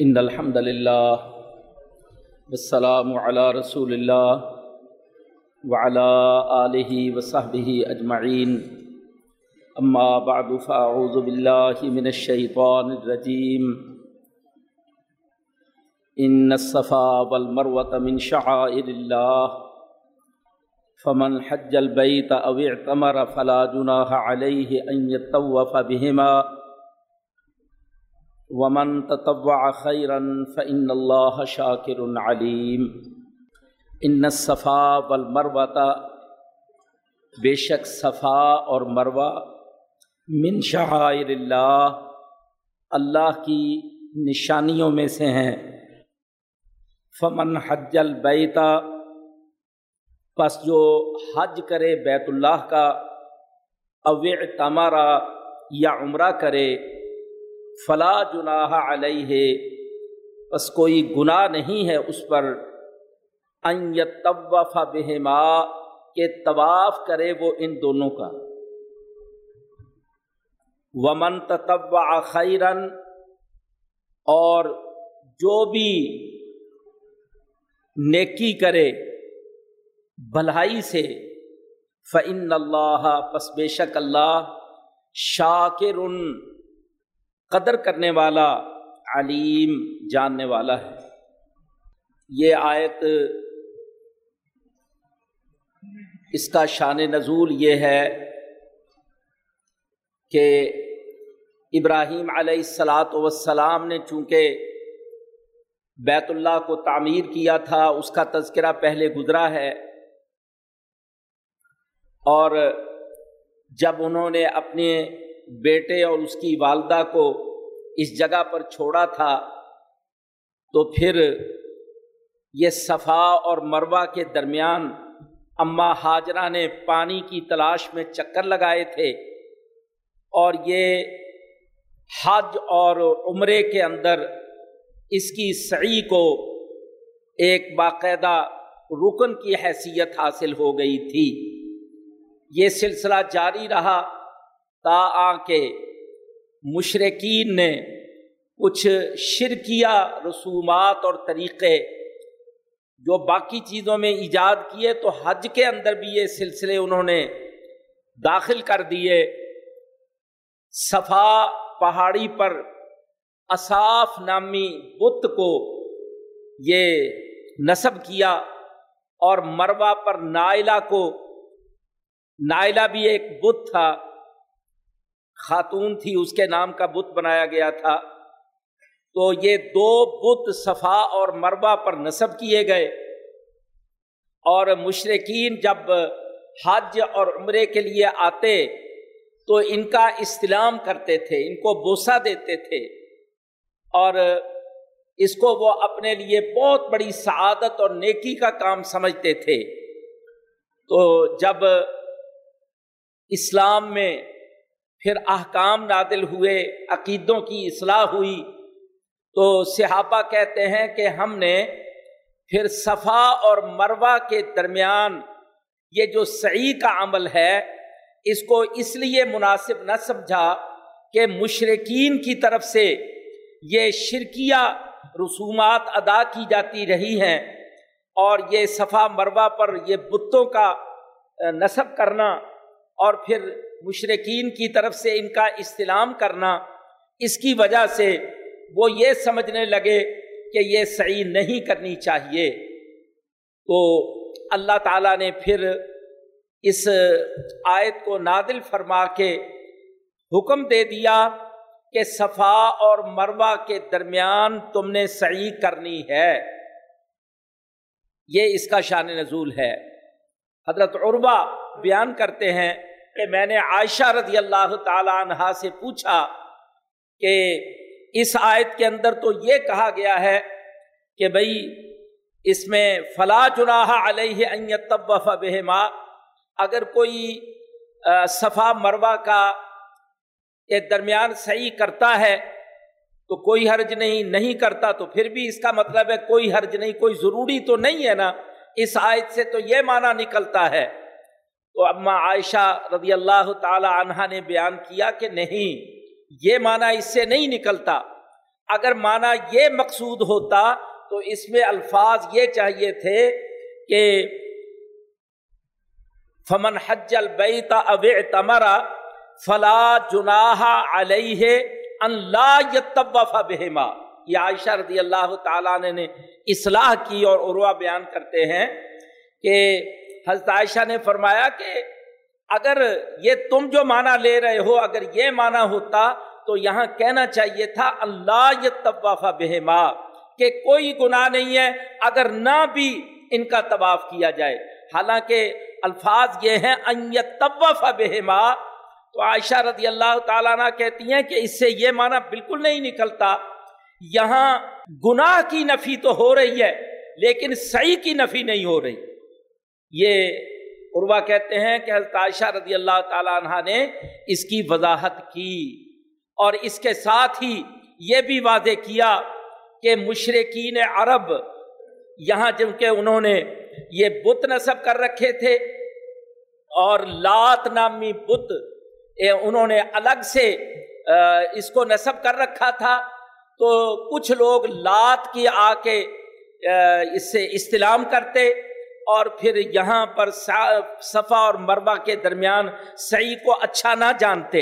ان الحمد لله والسلام على رسول الله وعلى آله وصحبه أجمعين. أما بعد، فأعوذ بالله من الشيطان الرجيم. إن الصفا والمروة من شعائر الله. فمن حج البيت أو اعتمر فلا جناح عليه أن يطوف بهما. ومن تطوع خيرا فإن الله شاكر عليم ان الصفا والمروة بے شک صفا اور مروہ من شعائر اللہ اللہ کی نشانیوں میں سے ہیں۔ فمن حج البیتا پس جو حج کرے بیت اللہ کا اوع تمارا یا عمرہ کرے فلا جناح علیہ، بس کوئی گناہ نہیں ہے اس پر طوف بہما، کہ طواف کرے وہ ان دونوں کا۔ ومن تطوع خیرن، اور جو بھی نیکی کرے بھلائی سے فعن اللہ پس بے شک اللہ شاکر۔ قدر کرنے والا علیم جاننے والا ہے۔ یہ آیت اس کا شان نزول یہ ہے کہ ابراہیم علیہ السلاۃ وسلام نے چونکہ بیت اللہ کو تعمیر کیا تھا، اس کا تذکرہ پہلے گزرا ہے۔ اور جب انہوں نے اپنے بیٹے اور اس کی والدہ کو اس جگہ پر چھوڑا تھا، تو پھر یہ صفا اور مروا کے درمیان اماں حاجرہ نے پانی کی تلاش میں چکر لگائے تھے اور یہ حج اور عمرے کے اندر اس کی سعی کو ایک باقاعدہ رکن کی حیثیت حاصل ہو گئی تھی۔ یہ سلسلہ جاری رہا۔ تا آ کے مشرقین نے کچھ شرکیہ رسومات اور طریقے جو باقی چیزوں میں ایجاد کیے تو حج کے اندر بھی یہ سلسلے انہوں نے داخل کر دیے۔ صفا پہاڑی پر اصاف نامی بت کو یہ نصب کیا اور مروا پر نائلہ کو، نائلہ بھی ایک بت تھا۔ خاتون تھی، اس کے نام کا بت بنایا گیا تھا۔ تو یہ دو بت صفا اور مربع پر نصب کیے گئے۔ اور مشرقین جب حج اور عمرے کے لیے آتے، تو ان کا استلام کرتے تھے، ان کو بوسا دیتے تھے۔ اور اس کو وہ اپنے لیے بہت بڑی سعادت اور نیکی کا کام سمجھتے تھے۔ تو جب اسلام میں پھر احکام نادل ہوئے، عقیدوں کی اصلاح ہوئی۔ تو صحابہ کہتے ہیں کہ ہم نے پھر صفا اور مروا کے درمیان یہ جو صحیح کا عمل ہے، اس کو اس لیے مناسب نہ سمجھا کہ مشرقین کی طرف سے یہ شرکیہ رسومات ادا کی جاتی رہی ہیں اور یہ صفا مروا پر یہ بتوں کا نصب کرنا اور پھر مشرقین کی طرف سے ان کا استلام کرنا، اس کی وجہ سے وہ یہ سمجھنے لگے کہ یہ صحیح نہیں کرنی چاہیے۔ تو اللہ تعالیٰ نے پھر اس آیت کو نادل فرما کے حکم دے دیا کہ صفا اور مروا کے درمیان تم نے صحیح کرنی ہے۔ یہ اس کا شان نزول ہے۔ حضرت عربا بیان کرتے ہیں کہ میں نے عائشہ رضی اللہ تعالی عنہ سے پوچھا کہ اس آیت کے اندر تو یہ کہا گیا ہے کہ بھائی اس میں فلا چناح علیہ طبف بہما، اگر کوئی صفا مروا کا ایک درمیان صحیح کرتا ہے تو کوئی حرج نہیں نہیں کرتا تو پھر بھی اس کا مطلب ہے کوئی حرج نہیں، کوئی ضروری تو نہیں ہے نا؟ اس آیت سے تو یہ معنی نکلتا ہے تو اما عائشہ رضی اللہ تعالی عنہ نے بیان کیا کہ نہیں، یہ معنی اس سے نہیں نکلتا۔ اگر مانا یہ مقصود ہوتا تو اس میں الفاظ یہ چاہیے تھے کہ فمن حج البیت اب تمرا فلا جناح علیہ اللہ یتوف بہما یہ عائشہ رضی اللہ تعالیٰ نے اصلاح کی اور عروہ بیان کرتے ہیں کہ حضرت عائشہ نے فرمایا کہ اگر یہ تم جو معنی لے رہے ہو، اگر یہ معنی ہوتا تو یہاں کہنا چاہیے تھا، اللہ یہ بہما، کہ کوئی گناہ نہیں ہے اگر نہ بھی ان کا طواف کیا جائے۔ حالانکہ الفاظ یہ ہیں طواف بہما، تو عائشہ رضی اللہ تعالیٰ عنہ کہتی ہیں کہ اس سے یہ معنی بالکل نہیں نکلتا۔ یہاں گناہ کی نفی تو ہو رہی ہے، لیکن صحیح کی نفی نہیں ہو رہی۔ یہ عروا کہتے ہیں کہ حضرت عائشہ رضی اللہ تعالیٰ عنہ نے اس کی وضاحت کی اور اس کے ساتھ ہی یہ بھی واضح کیا کہ مشرقین عرب یہاں جن انہوں نے یہ بت نصب کر رکھے تھے اور لات نامی بت انہوں نے الگ سے اس کو نصب کر رکھا تھا۔ تو کچھ لوگ لات کی آ کے اس سے استلام کرتے اور پھر یہاں پر صفا اور مربع کے درمیان صحیح کو اچھا نہ جانتے۔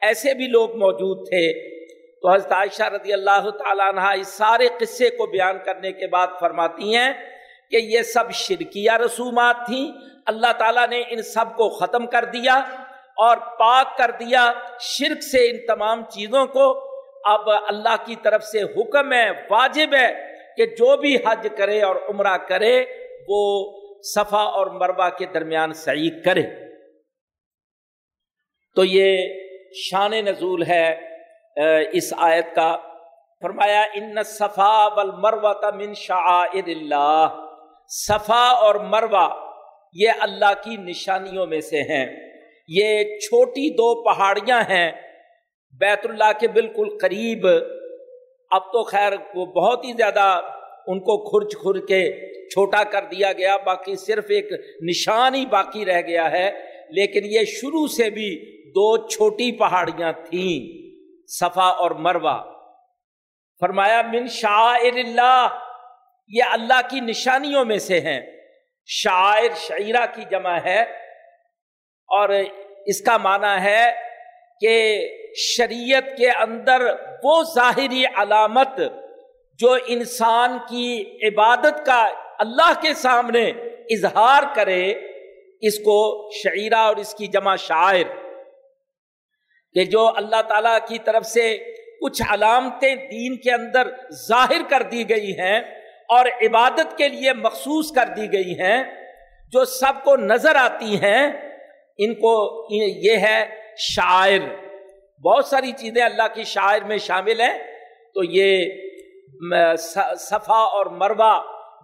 ایسے بھی لوگ موجود تھے۔ تو حضرت عائشہ رضی اللہ تعالیٰ عنہ اس سارے قصے کو بیان کرنے کے بعد فرماتی ہیں کہ یہ سب شرکیہ رسومات تھیں۔ اللہ تعالیٰ نے ان سب کو ختم کر دیا اور پاک کر دیا۔ شرک سے ان تمام چیزوں کو۔ اب اللہ کی طرف سے حکم ہے، واجب ہے کہ جو بھی حج کرے اور عمرہ کرے وہ صفا اور مربع کے درمیان سعید کرے۔ تو یہ شان نزول ہے اس آیت کا۔ فرمایا، ان صفا بل مروا من شعائر اللہ۔ صفا اور مروا یہ اللہ کی نشانیوں میں سے ہیں۔ یہ چھوٹی دو پہاڑیاں ہیں۔ بیت اللہ کے بالکل قریب۔ اب تو خیر، وہ بہت ہی زیادہ ان کو کھرچ کھر کے چھوٹا کر دیا گیا، باقی صرف ایک نشان ہی باقی رہ گیا ہے۔ لیکن یہ شروع سے بھی دو چھوٹی پہاڑیاں تھیں، صفا اور مروا فرمایا، من شاعر اللہ، یہ اللہ کی نشانیوں میں سے ہیں۔ شاعر شعرا کی جمع ہے اور اس کا معنی ہے کہ شریعت کے اندر وہ ظاہری علامت جو انسان کی عبادت کا اللہ کے سامنے اظہار کرے، اس کو شعیرہ اور اس کی جمع شاعر کہ جو اللہ تعالی کی طرف سے کچھ علامتیں دین کے اندر ظاہر کر دی گئی ہیں اور عبادت کے لیے مخصوص کر دی گئی ہیں، جو سب کو نظر آتی ہیں، ان کو یہ ہے شاعر۔ بہت ساری چیزیں اللہ کی شاعر میں شامل ہیں، تو یہ صفا اور مروا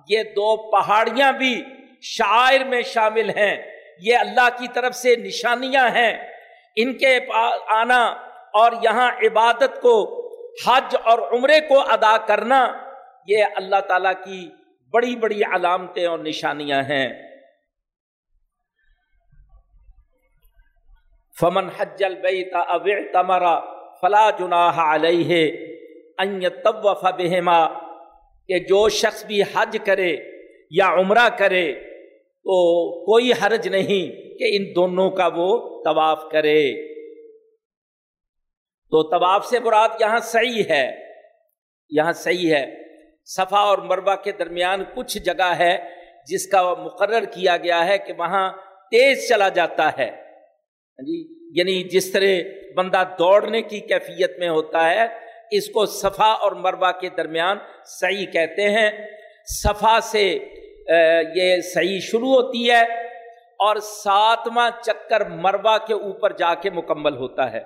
یہ دو پہاڑیاں بھی شاعر میں شامل ہیں۔ یہ اللہ کی طرف سے نشانیاں ہیں۔ ان کے آنا اور یہاں عبادت کو، حج اور عمرے کو ادا کرنا، یہ اللہ تعالی کی بڑی بڑی علامتیں اور نشانیاں ہیں۔ فمن حج البیت او تمرا فلا جناح علیہ ان یطوف بہما کہ جو شخص بھی حج کرے یا عمرہ کرے، تو کوئی حرج نہیں کہ ان دونوں کا وہ طواف کرے۔ تو طواف سے مراد یہاں صحیح ہے، یہاں صحیح ہے۔ صفا اور مربع کے درمیان کچھ جگہ ہے جس کا مقرر کیا گیا ہے کہ وہاں تیز چلا جاتا ہے۔ ہاں جی یعنی جس طرح بندہ دوڑنے کی کیفیت میں ہوتا ہے اس کو صفا اور مربع کے درمیان صحیح کہتے ہیں۔ صفا سے یہ صحیح شروع ہوتی ہے اور ساتواں چکر مربع کے اوپر جا کے مکمل ہوتا ہے۔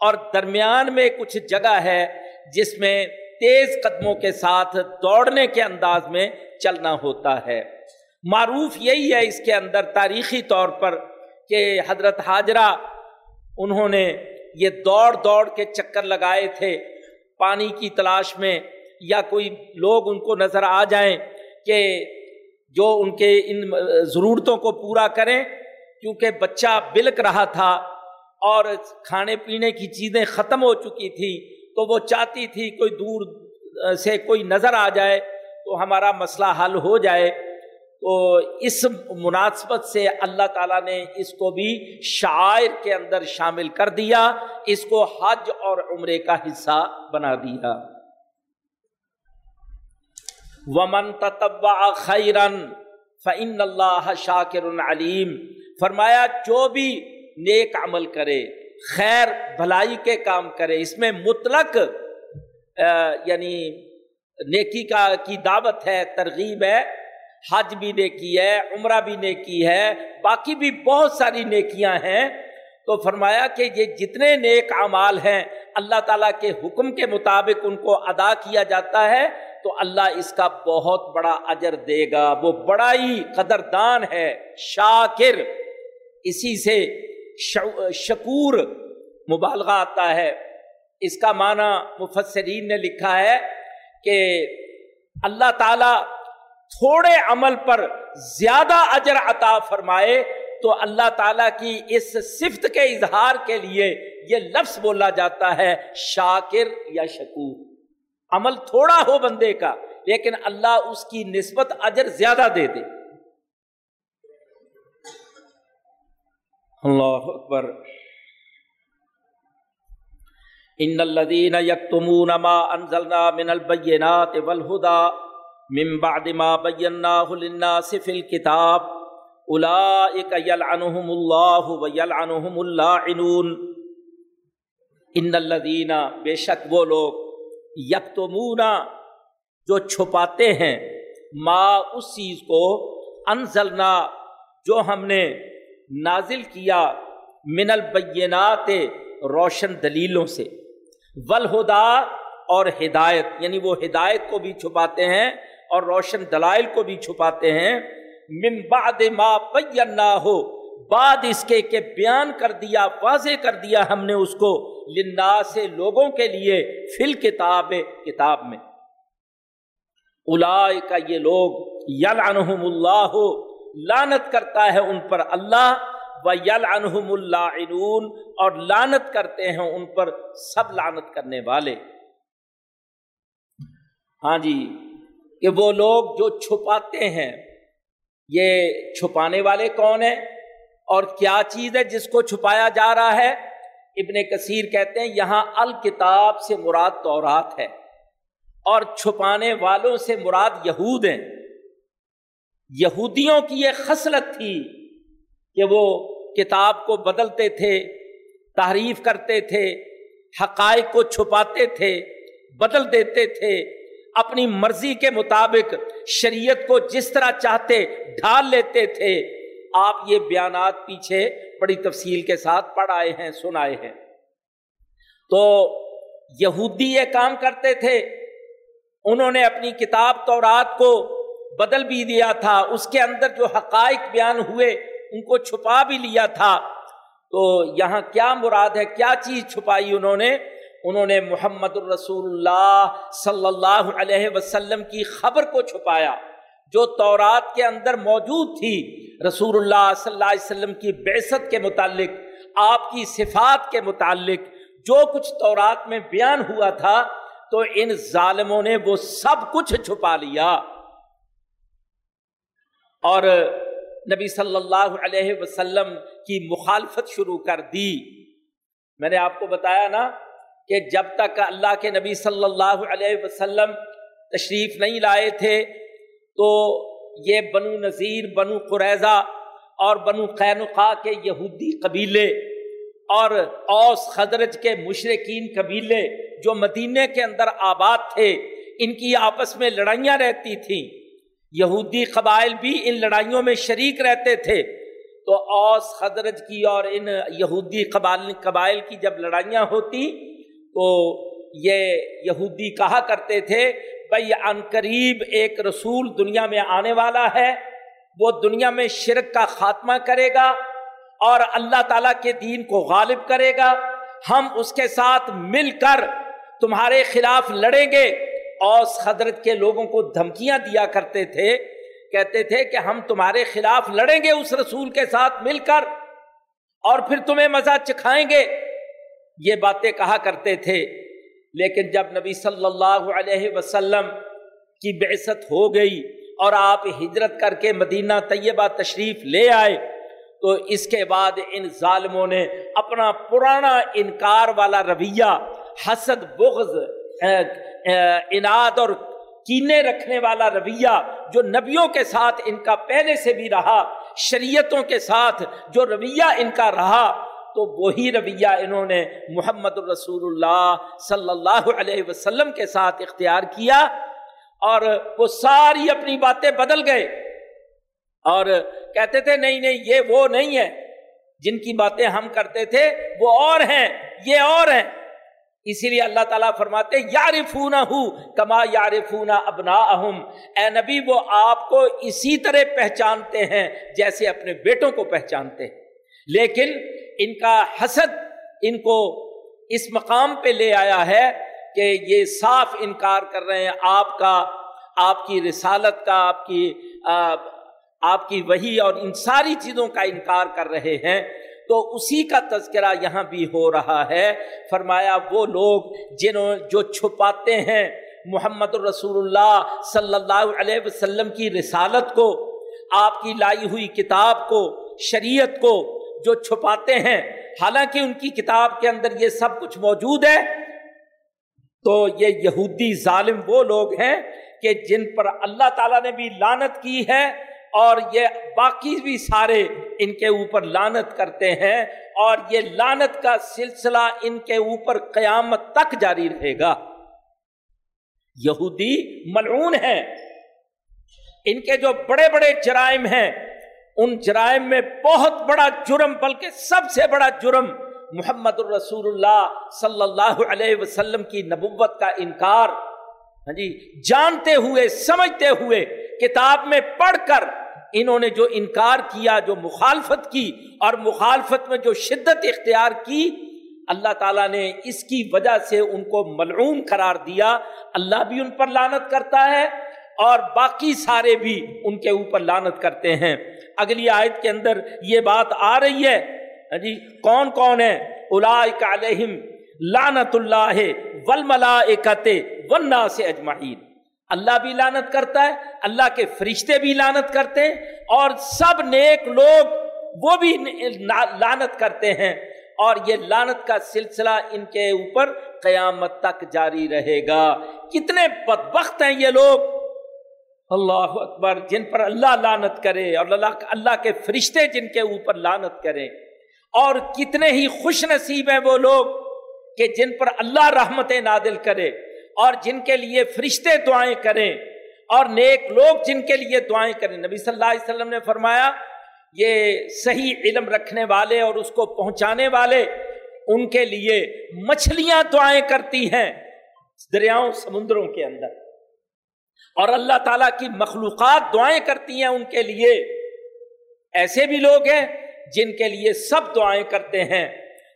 اور درمیان میں کچھ جگہ ہے جس میں تیز قدموں کے ساتھ دوڑنے کے انداز میں چلنا ہوتا ہے۔ معروف یہی ہے اس کے اندر تاریخی طور پر کہ حضرت حاجرہ، انہوں نے یہ دوڑ دوڑ کے چکر لگائے تھے۔ پانی کی تلاش میں یا کوئی لوگ ان کو نظر آ جائیں کہ جو ان کے ان ضرورتوں کو پورا کریں، کیونکہ بچہ بلک رہا تھا اور کھانے پینے کی چیزیں ختم ہو چکی تھی، تو وہ چاہتی تھی کوئی دور سے کوئی نظر آ جائے تو ہمارا مسئلہ حل ہو جائے۔ تو اس مناسبت سے اللہ تعالیٰ نے اس کو بھی شاعر کے اندر شامل کر دیا، اس کو حج اور عمرے کا حصہ بنا دیا۔ ومن تتبع خیرن فعن اللہ شاکر علیم فرمایا، جو بھی نیک عمل کرے، خیر، بھلائی کے کام کرے، اس میں مطلق یعنی نیکی کا، کی دعوت ہے، ترغیب ہے حج بھی نیکی ہے، عمرہ بھی نیکی ہے، باقی بھی بہت ساری نیکیاں ہیں۔ تو فرمایا کہ یہ جتنے نیک اعمال ہیں، اللہ تعالیٰ کے حکم کے مطابق ان کو ادا کیا جاتا ہے۔ تو اللہ اس کا بہت بڑا اجر دے گا۔ وہ بڑا ہی قدردان ہے، شاکر۔ اسی سے شکور مبالغہ آتا ہے۔ اس کا معنی مفسرین نے لکھا ہے کہ اللہ تعالی تھوڑے عمل پر زیادہ اجر عطا فرمائے تو اللہ تعالیٰ کی اس صفت کے اظہار کے لیے یہ لفظ بولا جاتا ہے شاکر یا شکور۔ عمل تھوڑا ہو بندے کا، لیکن اللہ اس کی نسبت اجر زیادہ دے دے۔ اللہ اکبر۔ ان الذين يكتمون ما انزلنا من البينات والهدى من بعد ما بيناه للناس في الكتاب اولئك يلعنهم الله ويلعنهم اللاعنون. ان الذين بے شک وہ لوگ یکتمونا جو چھپاتے ہیں ماں اس چیز کو انزلنا، جو ہم نے نازل کیا من البینات روشن دلیلوں سے۔ ولہدا اور ہدایت یعنی وہ ہدایت کو بھی چھپاتے ہیں اور روشن دلائل کو بھی چھپاتے ہیں۔ من بعد ما بینا ہو بعد اس کے کہ بیان کر دیا، واضح کر دیا ہم نے اس کو لنا سے لوگوں کے لیے فل کتاب کتاب میں۔ الا کا یہ لوگ یل انہم اللہ ہو لانت کرتا ہے ان پر اللہ و یل انہم اللہ اور لانت کرتے ہیں ان پر سب لانت کرنے والے۔ ہاں جی کہ وہ لوگ جو چھپاتے ہیں، یہ چھپانے والے کون ہیں؟ اور کیا چیز ہے جس کو چھپایا جا رہا ہے؟ ابن کثیر کہتے ہیں، یہاں الکتاب سے مراد تورات ہے۔ اور چھپانے والوں سے مراد یہود ہیں۔ یہودیوں کی یہ خصلت تھی کہ وہ کتاب کو بدلتے تھے تعریف کرتے تھے، حقائق کو چھپاتے تھے، بدل دیتے تھے۔ اپنی مرضی کے مطابق شریعت کو جس طرح چاہتے ڈھال لیتے تھے، آپ یہ بیانات پیچھے بڑی تفصیل کے ساتھ پڑھ آئے ہیں سنائے ہیں۔ تو یہودی یہ کام کرتے تھے، انہوں نے اپنی کتاب تو رات کو بدل بھی دیا تھا، اس کے اندر جو حقائق بیان ہوئے، ان کو چھپا بھی لیا تھا۔ تو یہاں کیا مراد ہے، کیا چیز چھپائی انہوں نے؟ انہوں نے محمد الرسول اللہ صلی اللہ علیہ وسلم کی خبر کو چھپایا، جو تورات کے اندر موجود تھی۔ رسول اللہ صلی اللہ علیہ وسلم کی بیست کے متعلق، آپ کی صفات کے متعلق جو کچھ تورات میں بیان ہوا تھا، تو ان ظالموں نے وہ سب کچھ چھپا لیا۔ اور نبی صلی اللہ علیہ وسلم کی مخالفت شروع کر دی۔ میں نے آپ کو بتایا نا کہ جب تک اللہ کے نبی صلی اللہ علیہ وسلم تشریف نہیں لائے تھے تو یہ بنو نذیر، بنو قریضہ اور بنو قینقا کے یہودی قبیلے اور اوس خدرج کے مشرقین قبیلے جو مدینے کے اندر آباد تھے، ان کی آپس میں لڑائیاں رہتی تھیں۔ یہودی قبائل بھی ان لڑائیوں میں شریک رہتے تھے۔ تو اوس خدرج کی اور ان یہودی قبائل قبائل کی جب لڑائیاں ہوتی تو یہ یہودی کہا کرتے تھے بھائی ان قریب ایک رسول دنیا میں آنے والا ہے، وہ دنیا میں شرک کا خاتمہ کرے گا اور اللہ تعالیٰ کے دین کو غالب کرے گا۔ ہم اس کے ساتھ مل کر تمہارے خلاف لڑیں گے۔ اوس حضرت کے لوگوں کو دھمکیاں دیا کرتے تھے، کہتے تھے کہ ہم تمہارے خلاف لڑیں گے اس رسول کے ساتھ مل کر اور پھر تمہیں مزہ چکھائیں گے۔ یہ باتیں کہا کرتے تھے، لیکن جب نبی صلی اللہ علیہ وسلم کی بعثت ہو گئی اور آپ ہجرت کر کے مدینہ طیبہ تشریف لے آئے، تو اس کے بعد ان ظالموں نے اپنا پرانا انکار والا رویہ، حسد، بغض اناد اور کینے رکھنے والا رویہ جو نبیوں کے ساتھ ان کا پہلے سے بھی رہا، شریعتوں کے ساتھ جو رویہ ان کا رہا تو وہی رویہ انہوں نے محمد الرسول اللہ صلی اللہ علیہ وسلم کے ساتھ اختیار کیا اور وہ ساری اپنی باتیں بدل گئے اور کہتے تھے، نہیں نہیں، یہ وہ نہیں ہے۔ جن کی باتیں ہم کرتے تھے وہ اور ہیں، یہ اور ہیں۔ اسی لیے اللہ تعالیٰ فرماتے یار فونا ہوں کما یار فونا ابنا اہم اے نبی، وہ آپ کو اسی طرح پہچانتے ہیں جیسے اپنے بیٹوں کو پہچانتے ہیں۔ لیکن ان کا حسد ان کو اس مقام پہ لے آیا ہے کہ یہ صاف انکار کر رہے ہیں آپ کا، آپ کی رسالت کا، آپ کی آپ کی وہی اور ان ساری چیزوں کا انکار کر رہے ہیں۔ تو اسی کا تذکرہ یہاں بھی ہو رہا ہے۔ فرمایا وہ لوگ جنہوں، جو چھپاتے ہیں محمد الرسول اللہ صلی اللہ علیہ وسلم کی رسالت کو، آپ کی لائی ہوئی کتاب کو، شریعت کو جو چھپاتے ہیں، حالانکہ ان کی کتاب کے اندر یہ سب کچھ موجود ہے، تو یہ یہودی ظالم وہ لوگ ہیں کہ جن پر اللہ تعالیٰ نے بھی لانت کی ہے اور یہ باقی بھی سارے ان کے اوپر لانت کرتے ہیں اور یہ لانت کا سلسلہ ان کے اوپر قیامت تک جاری رہے گا۔ یہودی ملعون ہے ان کے جو بڑے بڑے جرائم ہیں ان جرائم میں بہت بڑا جرم، بلکہ سب سے بڑا جرم محمد الرسول اللہ صلی اللہ علیہ وسلم کی نبوت کا انکار۔ ہاں جی جانتے ہوئے، سمجھتے ہوئے کتاب میں پڑھ کر انہوں نے جو انکار کیا، جو مخالفت کی اور مخالفت میں جو شدت اختیار کی، اللہ تعالیٰ نے اس کی وجہ سے ان کو ملعون قرار دیا۔ اللہ بھی ان پر لانت کرتا ہے۔ اور باقی سارے بھی ان کے اوپر لانت کرتے ہیں۔ اگلی آیت کے اندر یہ بات آ رہی ہے۔ ہاں جی کون کون ہے علیہم لانت اللہ ولملا ولنا سے اجمعین۔ اللہ بھی لانت کرتا ہے، اللہ کے فرشتے بھی لانت کرتے ہیں اور سب نیک لوگ وہ بھی لانت کرتے ہیں۔ اور یہ لانت کا سلسلہ ان کے اوپر قیامت تک جاری رہے گا۔ کتنے بدبخت ہیں یہ لوگ۔ اللہ اکبر، جن پر اللہ لانت کرے اور اللہ اللہ کے فرشتے جن کے اوپر لانت کرے اور کتنے ہی خوش نصیب ہیں وہ لوگ کہ جن پر اللہ رحمت نادل کرے اور جن کے لیے فرشتے دعائیں کریں۔ اور نیک لوگ جن کے لیے دعائیں کریں۔ نبی صلی اللہ علیہ وسلم نے فرمایا، یہ صحیح علم رکھنے والے اور اس کو پہنچانے والے، ان کے لیے مچھلیاں دعائیں کرتی ہیں۔ دریاؤں، سمندروں کے اندر۔ اور اللہ تعالیٰ کی مخلوقات دعائیں کرتی ہیں ان کے لیے۔ ایسے بھی لوگ ہیں جن کے لیے سب دعائیں کرتے ہیں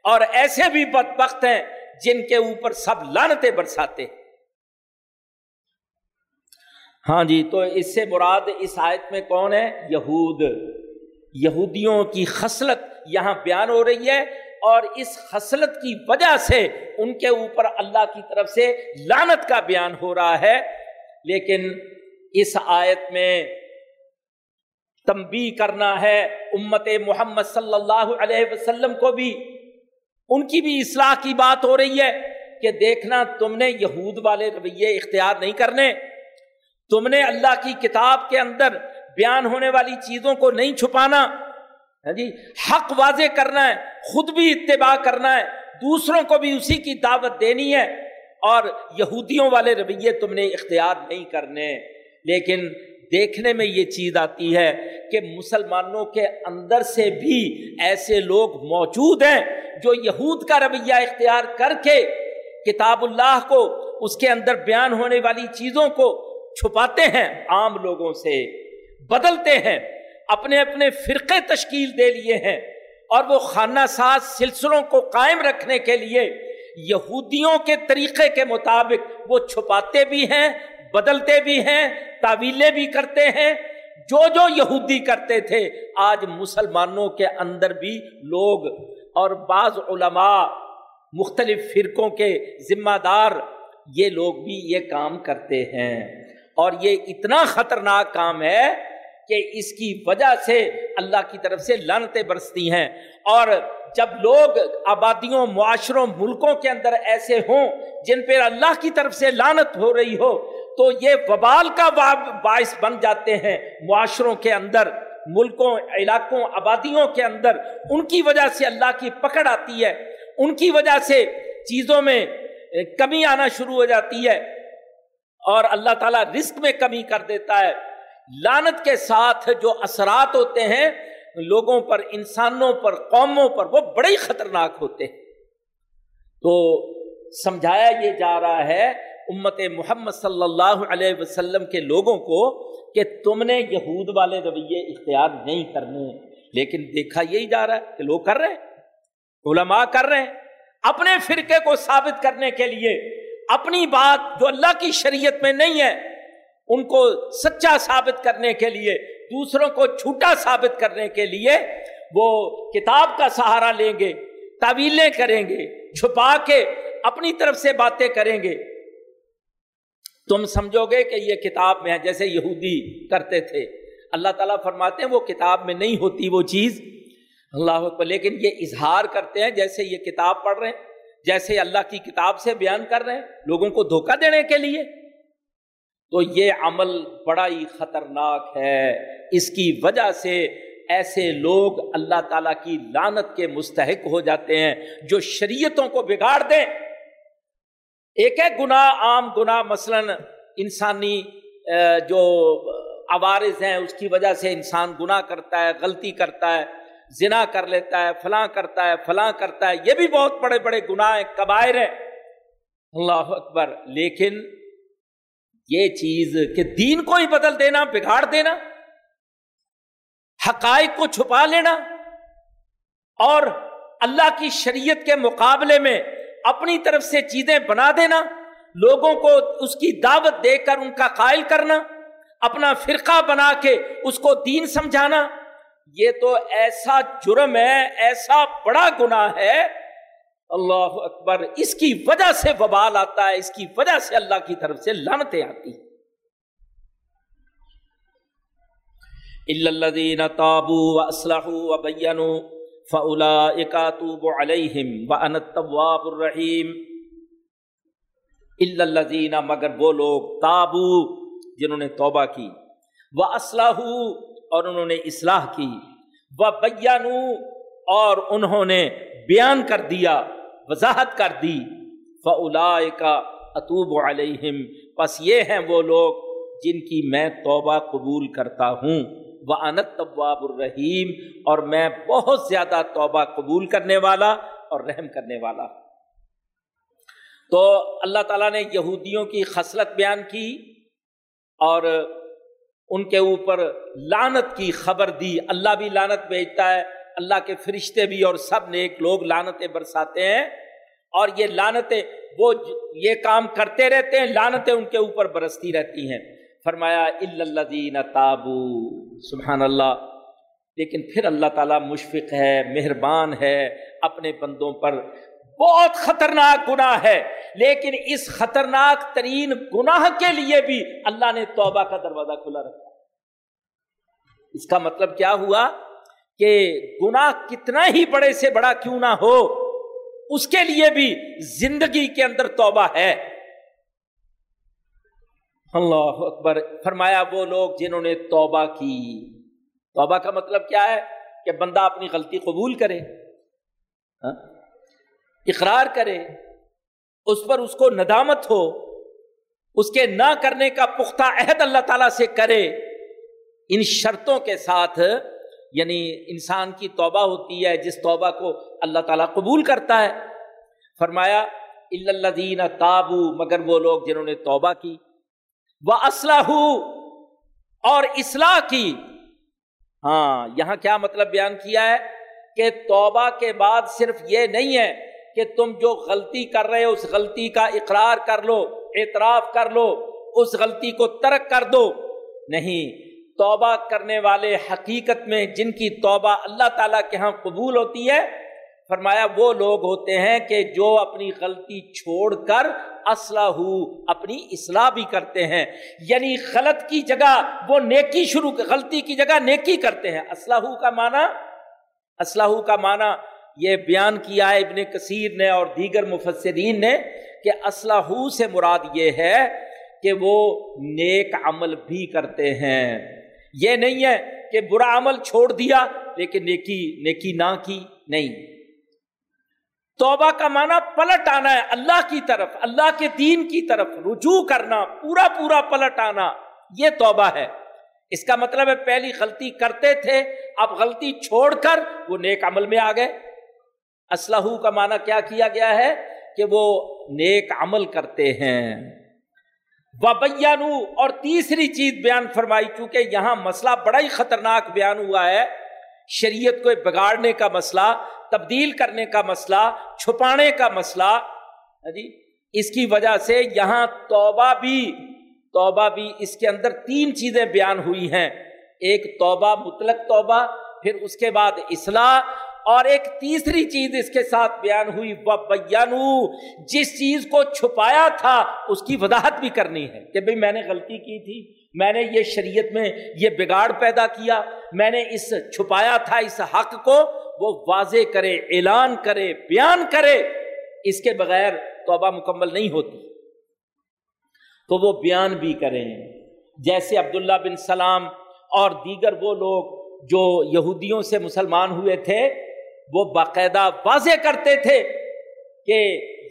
اور ایسے بھی بدبخت ہیں جن کے اوپر سب لانتے برساتے ہاں جی تو اس سے مراد اس آیت میں کون ہے؟ یہود۔ یہودیوں کی خصلت یہاں بیان ہو رہی ہے اور اس خصلت کی وجہ سے ان کے اوپر اللہ کی طرف سے لانت کا بیان ہو رہا ہے۔ لیکن اس آیت میں تمبی کرنا ہے امت محمد صلی اللہ علیہ وسلم کو بھی۔ ان کی بھی اصلاح کی بات ہو رہی ہے کہ دیکھنا تم نے یہود والے رویے اختیار نہیں کرنے۔ تم نے اللہ کی کتاب کے اندر بیان ہونے والی چیزوں کو نہیں چھپانا۔ ہاں جی حق واضح کرنا ہے، خود بھی اتباع کرنا ہے، دوسروں کو بھی اسی کی دعوت دینی ہے۔ اور یہودیوں والے رویے تم نے اختیار نہیں کرنے۔ لیکن دیکھنے میں یہ چیز آتی ہے کہ مسلمانوں کے اندر سے بھی ایسے لوگ موجود ہیں جو یہود کا رویہ اختیار کر کے کتاب اللہ کو، اس کے اندر بیان ہونے والی چیزوں کو چھپاتے ہیں عام لوگوں سے، بدلتے ہیں، اپنے اپنے فرقے تشکیل دے لیے ہیں۔ اور وہ خانہ ساز سلسلوں کو قائم رکھنے کے لیے یہودیوں کے طریقے کے مطابق وہ چھپاتے بھی ہیں، بدلتے بھی ہیں، تعویلیں بھی کرتے ہیں۔ جو جو یہودی کرتے تھے، آج مسلمانوں کے اندر بھی لوگ اور بعض علماء مختلف فرقوں کے ذمہ دار یہ لوگ بھی یہ کام کرتے ہیں۔ اور یہ اتنا خطرناک کام ہے کہ اس کی وجہ سے اللہ کی طرف سے لانتیں برستی ہیں۔ اور جب لوگ آبادیوں، معاشروں، ملکوں کے اندر ایسے ہوں جن پہ اللہ کی طرف سے لانت ہو رہی ہو، تو یہ وبال کا باعث بن جاتے ہیں معاشروں کے اندر، ملکوں، علاقوں، آبادیوں کے اندر۔ ان کی وجہ سے اللہ کی پکڑ آتی ہے۔ ان کی وجہ سے چیزوں میں کمی آنا شروع ہو جاتی ہے۔ اور اللہ تعالیٰ رزق میں کمی کر دیتا ہے۔ لانت کے ساتھ جو اثرات ہوتے ہیں، لوگوں پر، انسانوں پر، قوموں پر وہ بڑے خطرناک ہوتے ہیں۔ تو سمجھایا یہ جا رہا ہے امت محمد صلی اللہ علیہ وسلم کے لوگوں کو کہ تم نے یہود والے رویے اختیار نہیں کرنے۔ لیکن دیکھا یہی جا رہا ہے کہ لوگ کر رہے ہیں، علماء کر رہے ہیں۔ اپنے فرقے کو ثابت کرنے کے لیے، اپنی بات جو اللہ کی شریعت میں نہیں ہے ان کو سچا ثابت کرنے کے لیے، دوسروں کو چھوٹا ثابت کرنے کے لیے وہ کتاب کا سہارا لیں گے، تعویلیں کریں گے، چھپا کے اپنی طرف سے باتیں کریں گے۔ تم سمجھو گے کہ یہ کتاب میں ہے جیسے یہودی کرتے تھے۔ اللہ تعالیٰ فرماتے ہیں وہ کتاب میں نہیں ہوتی وہ چیز۔ اللہ اکبر، لیکن یہ اظہار کرتے ہیں جیسے یہ کتاب پڑھ رہے ہیں، جیسے اللہ کی کتاب سے بیان کر رہے ہیں، لوگوں کو دھوکہ دینے کے لیے۔ تو یہ عمل بڑا ہی خطرناک ہے۔ اس کی وجہ سے ایسے لوگ اللہ تعالیٰ کی لانت کے مستحق ہو جاتے ہیں جو شریعتوں کو بگاڑ دیں۔ ایک ہے گناہ عام گناہ، مثلا انسانی جو عوارض ہیں، اس کی وجہ سے انسان گناہ کرتا ہے، غلطی کرتا ہے، زنا کر لیتا ہے، فلاں کرتا ہے، فلاں کرتا ہے۔ یہ بھی بہت بڑے بڑے گناہ ہیں، کبائر ہیں۔ اللہ اکبر، لیکن یہ چیز کہ دین کو ہی بدل دینا، بگاڑ دینا، حقائق کو چھپا لینا اور اللہ کی شریعت کے مقابلے میں اپنی طرف سے چیزیں بنا دینا، لوگوں کو اس کی دعوت دے کر ان کا قائل کرنا، اپنا فرقہ بنا کے اس کو دین سمجھانا، یہ تو ایسا جرم ہے، ایسا بڑا گناہ ہے اللہ اکبر، اس کی وجہ سے وبال آتا ہے، اس کی وجہ سے اللہ کی طرف سے لانتیں آتی الدین تابو و اسلح و بین فلا اکاتوب علیہم و انتواب الرحیم الزین مگر وہ لوگ تابو جنہوں نے توبہ کی۔ وہ اسلح اور انہوں نے اصلاح کی۔ وہ بینو اور انہوں نے بیان کر دیا۔ وضاحت کر دی۔ فلا کا اطوب علیہم بس یہ ہیں وہ لوگ جن کی میں توبہ قبول کرتا ہوں۔ وہ انت طباب الرحیم اور میں بہت زیادہ توبہ قبول کرنے والا اور رحم کرنے والا۔ تو اللہ تعالیٰ نے یہودیوں کی خصلت بیان کی اور ان کے اوپر لانت کی خبر دی۔ اللہ بھی لانت بھیجتا ہے۔ اللہ کے فرشتے بھی اور سب نیک لوگ لانتیں برساتے ہیں اور یہ لانتیں وہ یہ کام کرتے رہتے ہیں لانتیں ان کے اوپر برستی رہتی ہیں۔ فرمایا اللہ تابو سبحان اللہ۔ لیکن پھر اللہ تعالیٰ مشفق ہے، مہربان ہے، اپنے بندوں پر بہت خطرناک گناہ ہے۔ لیکن اس خطرناک ترین گناہ کے لیے بھی اللہ نے توبہ کا دروازہ کھلا رکھا۔ اس کا مطلب کیا ہوا؟ کہ گناہ کتنا ہی بڑے سے بڑا کیوں نہ ہو، اس کے لیے بھی زندگی کے اندر توبہ ہے۔ اللہ اکبر، فرمایا وہ لوگ جنہوں نے توبہ کی۔ توبہ کا مطلب کیا ہے؟ کہ بندہ اپنی غلطی قبول کرے ہاں، اقرار کرے، اس پر اس کو ندامت ہو، اس کے نہ کرنے کا پختہ عہد اللہ تعالی سے کرے۔ ان شرطوں کے ساتھ یعنی انسان کی توبہ ہوتی ہے، جس توبہ کو اللہ تعالیٰ قبول کرتا ہے۔ فرمایا اللہ دین تابو مگر وہ لوگ جنہوں نے توبہ کی۔ وہ اسلح اور اصلاح کی۔ ہاں یہاں کیا مطلب بیان کیا ہے؟ کہ توبہ کے بعد صرف یہ نہیں ہے کہ تم جو غلطی کر رہے ہو، اس غلطی کا اقرار کر لو، اعتراف کر لو، اس غلطی کو ترک کر دو۔ نہیں توبہ کرنے والے حقیقت میں جن کی توبہ اللہ تعالیٰ کے ہاں قبول ہوتی ہے، فرمایا وہ لوگ ہوتے ہیں کہ جو اپنی غلطی چھوڑ کر اسلح اپنی اصلاح بھی کرتے ہیں۔ یعنی غلط کی جگہ وہ نیکی شروع، غلطی کی جگہ نیکی کرتے ہیں۔ اسلح کا معنی اسلح کا معنی یہ بیان کیا ہے ابن کثیر نے اور دیگر مفسرین نے کہ اسلح سے مراد یہ ہے کہ وہ نیک عمل بھی کرتے ہیں۔ یہ نہیں ہے کہ برا عمل چھوڑ دیا، لیکن نیکی نیکی نہ کی، نہیں۔ توبہ کا معنی پلٹ آنا ہے اللہ کی طرف، اللہ کے دین کی طرف رجوع کرنا، پورا پورا پلٹ آنا، یہ توبہ ہے۔ اس کا مطلب ہے پہلی غلطی کرتے تھے، اب غلطی چھوڑ کر وہ نیک عمل میں آ گئے۔ اسلح کا معنی کیا کیا گیا ہے؟ کہ وہ نیک عمل کرتے ہیں۔ وبیانو اور تیسری چیز بیان فرمائی، چونکہ یہاں مسئلہ بڑا ہی خطرناک بیان ہوا ہے، شریعت کو بگاڑنے کا مسئلہ، تبدیل کرنے کا مسئلہ، چھپانے کا مسئلہ ہاں جی؟ اس کی وجہ سے یہاں توبہ بھی توبہ بھی اس کے اندر تین چیزیں بیان ہوئی ہیں۔ ایک توبہ، مطلق توبہ، پھر اس کے بعد اصلاح اور ایک تیسری چیز اس کے ساتھ بیان ہوئی بیانو جس چیز کو چھپایا تھا، اس کی وضاحت بھی کرنی ہے کہ بھئی میں نے غلطی کی تھی، میں نے یہ شریعت میں یہ بگاڑ پیدا کیا، میں نے اس چھپایا تھا اس حق کو، وہ واضح کرے، اعلان کرے، بیان کرے، اس کے بغیر توبہ مکمل نہیں ہوتی۔ تو وہ بیان بھی کریں۔ جیسے عبداللہ بن سلام اور دیگر وہ لوگ جو یہودیوں سے مسلمان ہوئے تھے وہ باقاعدہ واضح کرتے تھے کہ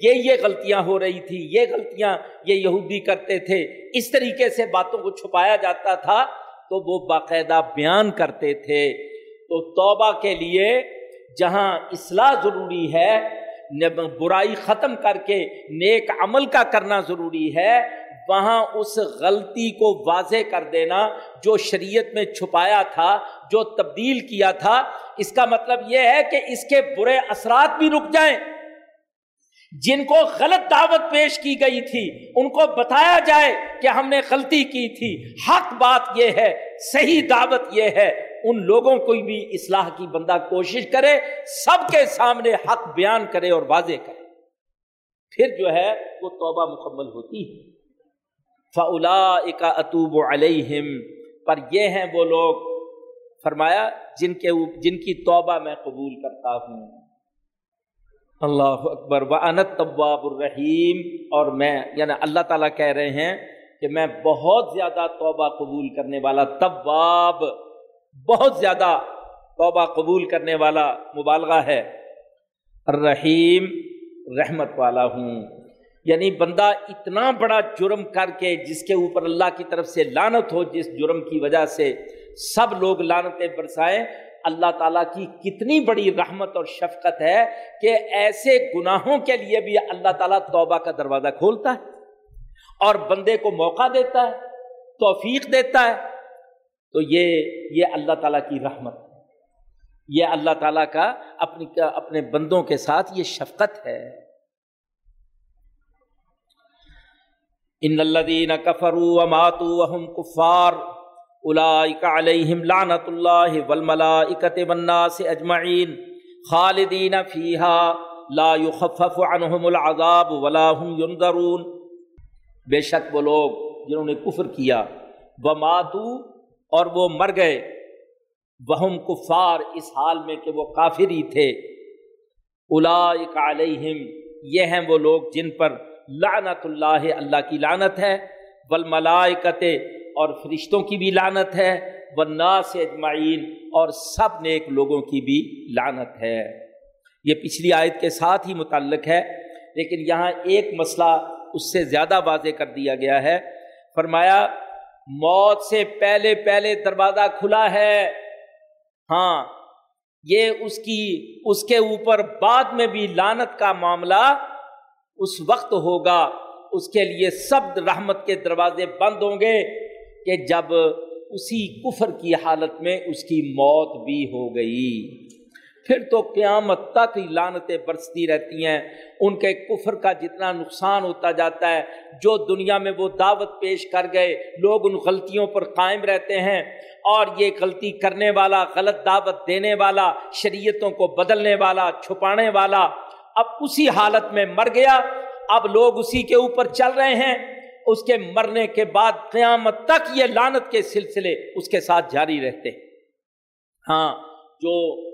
یہ یہ غلطیاں ہو رہی تھی، یہ غلطیاں یہ یہودی کرتے تھے، اس طریقے سے باتوں کو چھپایا جاتا تھا، تو وہ باقاعدہ بیان کرتے تھے۔ تو توبہ کے لیے جہاں اصلاح ضروری ہے برائی ختم کر کے نیک عمل کا کرنا ضروری ہے وہاں اس غلطی کو واضح کر دینا جو شریعت میں چھپایا تھا، جو تبدیل کیا تھا، اس کا مطلب یہ ہے کہ اس کے برے اثرات بھی رک جائیں۔ جن کو غلط دعوت پیش کی گئی تھی، ان کو بتایا جائے کہ ہم نے غلطی کی تھی۔ حق بات یہ ہے، صحیح دعوت یہ ہے۔ ان لوگوں کو بھی اصلاح کی بندہ کوشش کرے، سب کے سامنے حق بیان کرے اور واضح کرے۔ پھر جو ہے، وہ توبہ مکمل ہوتی ہے۔ فلا اکا اطوب علیہم پر یہ ہیں وہ لوگ، فرمایا، جن کے جن کی توبہ میں قبول کرتا ہوں۔ اللہ اکبر و انت طباب الرحیم اور میں یعنی اللہ تعالیٰ کہہ رہے ہیں کہ میں بہت زیادہ توبہ قبول کرنے والا طباب بہت زیادہ توبہ قبول کرنے والا مبالغہ ہے۔ الرحیم رحمت والا ہوں۔ یعنی بندہ اتنا بڑا جرم کر کے جس کے اوپر اللہ کی طرف سے لانت ہو، جس جرم کی وجہ سے سب لوگ لانتیں برسائیں، اللہ تعالیٰ کی کتنی بڑی رحمت اور شفقت ہے کہ ایسے گناہوں کے لیے بھی اللہ تعالیٰ توبہ کا دروازہ کھولتا ہے اور بندے کو موقع دیتا ہے، توفیق دیتا ہے۔ تو یہ یہ اللہ تعالیٰ کی رحمت یہ اللہ تعالیٰ کا اپنی، اپنے بندوں کے ساتھ یہ شفقت ہے۔ ان الذين كفروا وماتوا وهم كفار اولئك عليهم لعنه الله والملائكه والناس اجمعين خالدين فيها لا يخفف عنهم العذاب ولا هم ينذرون بے شک وہ لوگ جنہوں نے کفر کیا، وہ ماتو اور وہ مر گئے۔ وہم کفار اس حال میں کہ وہ کافر ہی تھے۔ اولئک علیہم یہ ہیں وہ لوگ جن پر لعنت اللہ اللہ کی لانت ہے بل اور فرشتوں کی بھی لانت ہے، والناس اجمعین اور سب نیک لوگوں کی بھی لانت ہے۔ یہ پچھلی آیت کے ساتھ ہی متعلق ہے، لیکن یہاں ایک مسئلہ اس سے زیادہ واضح کر دیا گیا ہے۔ فرمایا، موت سے پہلے پہلے دروازہ کھلا ہے۔ ہاں یہ اس کی، اس کے اوپر بعد میں بھی لانت کا معاملہ اس وقت ہوگا، اس کے لیے سب رحمت کے دروازے بند ہوں گے کہ جب اسی کفر کی حالت میں اس کی موت بھی ہو گئی۔ پھر تو قیامت تک لانتیں برستی رہتی ہیں۔ ان کے کفر کا جتنا نقصان ہوتا جاتا ہے، جو دنیا میں وہ دعوت پیش کر گئے، لوگ ان غلطیوں پر قائم رہتے ہیں۔ اور یہ غلطی کرنے والا، غلط دعوت دینے والا، شریعتوں کو بدلنے والا، چھپانے والا اب اسی حالت میں مر گیا۔ اب لوگ اسی کے اوپر چل رہے ہیں۔ اس کے مرنے کے بعد قیامت تک یہ لانت کے سلسلے اس کے ساتھ جاری رہتے۔ ہاں جو